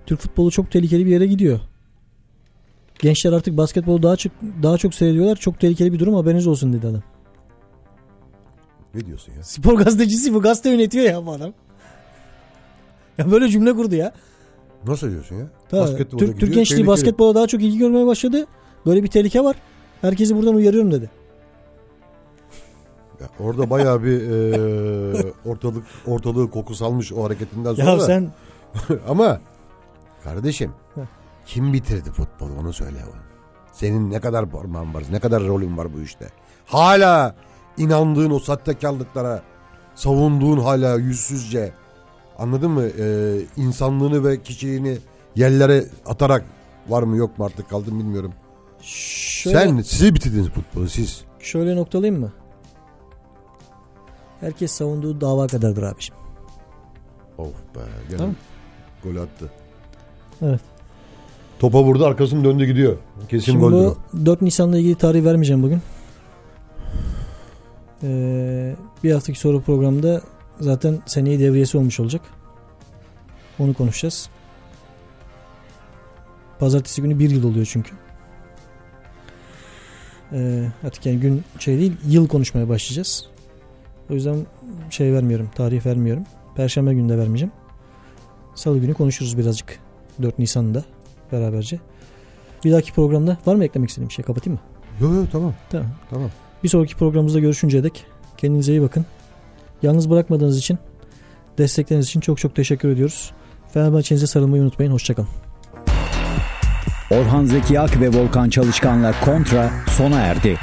Speaker 2: Türk futbolu çok tehlikeli bir yere gidiyor. Gençler artık basketbolu daha çok daha çok seyrediyorlar. Çok tehlikeli bir durum haberiniz olsun dedi adam.
Speaker 3: Ne diyorsun ya?
Speaker 2: Spor gazetecisi bu gazete yönetiyor ya bu adam. Ya böyle cümle kurdu ya.
Speaker 3: Nasıl diyorsun ya?
Speaker 2: Tabii.
Speaker 3: Basketbola
Speaker 2: Türk,
Speaker 3: gidiyor,
Speaker 2: Türk gençliği
Speaker 3: tehlikeli.
Speaker 2: basketbola daha çok ilgi görmeye başladı. Böyle bir tehlike var. Herkesi buradan uyarıyorum dedi.
Speaker 3: Ya orada bayağı bir e, ortalık ortalığı koku salmış o hareketinden sonra.
Speaker 2: Ya sen
Speaker 3: Ama kardeşim
Speaker 2: Heh.
Speaker 3: kim bitirdi futbolu onu söyle. Senin ne kadar parmağın var, ne kadar rolün var bu işte. Hala inandığın o sahtekarlıklara, savunduğun hala yüzsüzce, anladın mı? Ee, insanlığını ve kişiliğini yerlere atarak var mı yok mu artık kaldım bilmiyorum.
Speaker 2: şöyle,
Speaker 3: Sen, sizi bitirdiniz futbolu siz.
Speaker 2: şöyle noktalayayım mı? Herkes savunduğu dava kadardır abiciğim.
Speaker 3: Of be. Gene
Speaker 2: Tamam.
Speaker 3: gol attı.
Speaker 2: Evet.
Speaker 3: Topa vurdu arkasını döndü gidiyor. Kesin
Speaker 2: Şimdi
Speaker 3: goldür
Speaker 2: bu
Speaker 3: o.
Speaker 2: 4 Nisan'la ilgili tarih vermeyeceğim bugün. Ee, bir haftaki soru programda zaten seneyi devriyesi olmuş olacak. Onu konuşacağız. Pazartesi günü bir yıl oluyor çünkü. Ee, artık yani gün şey değil yıl konuşmaya başlayacağız. O yüzden şey vermiyorum, tarih vermiyorum. Perşembe günü de vermeyeceğim. Salı günü konuşuruz birazcık. 4 Nisan'da beraberce. Bir dahaki programda var mı eklemek istediğim bir şey? Kapatayım mı?
Speaker 3: Yok yok tamam.
Speaker 2: Tamam.
Speaker 3: Tamam.
Speaker 2: Bir sonraki programımızda görüşünceye dek kendinize iyi bakın. Yalnız bırakmadığınız için, destekleriniz için çok çok teşekkür ediyoruz. Fenerbahçe'nize sarılmayı unutmayın. Hoşçakalın.
Speaker 1: Orhan Zeki Ak ve Volkan Çalışkan'la Kontra sona erdi.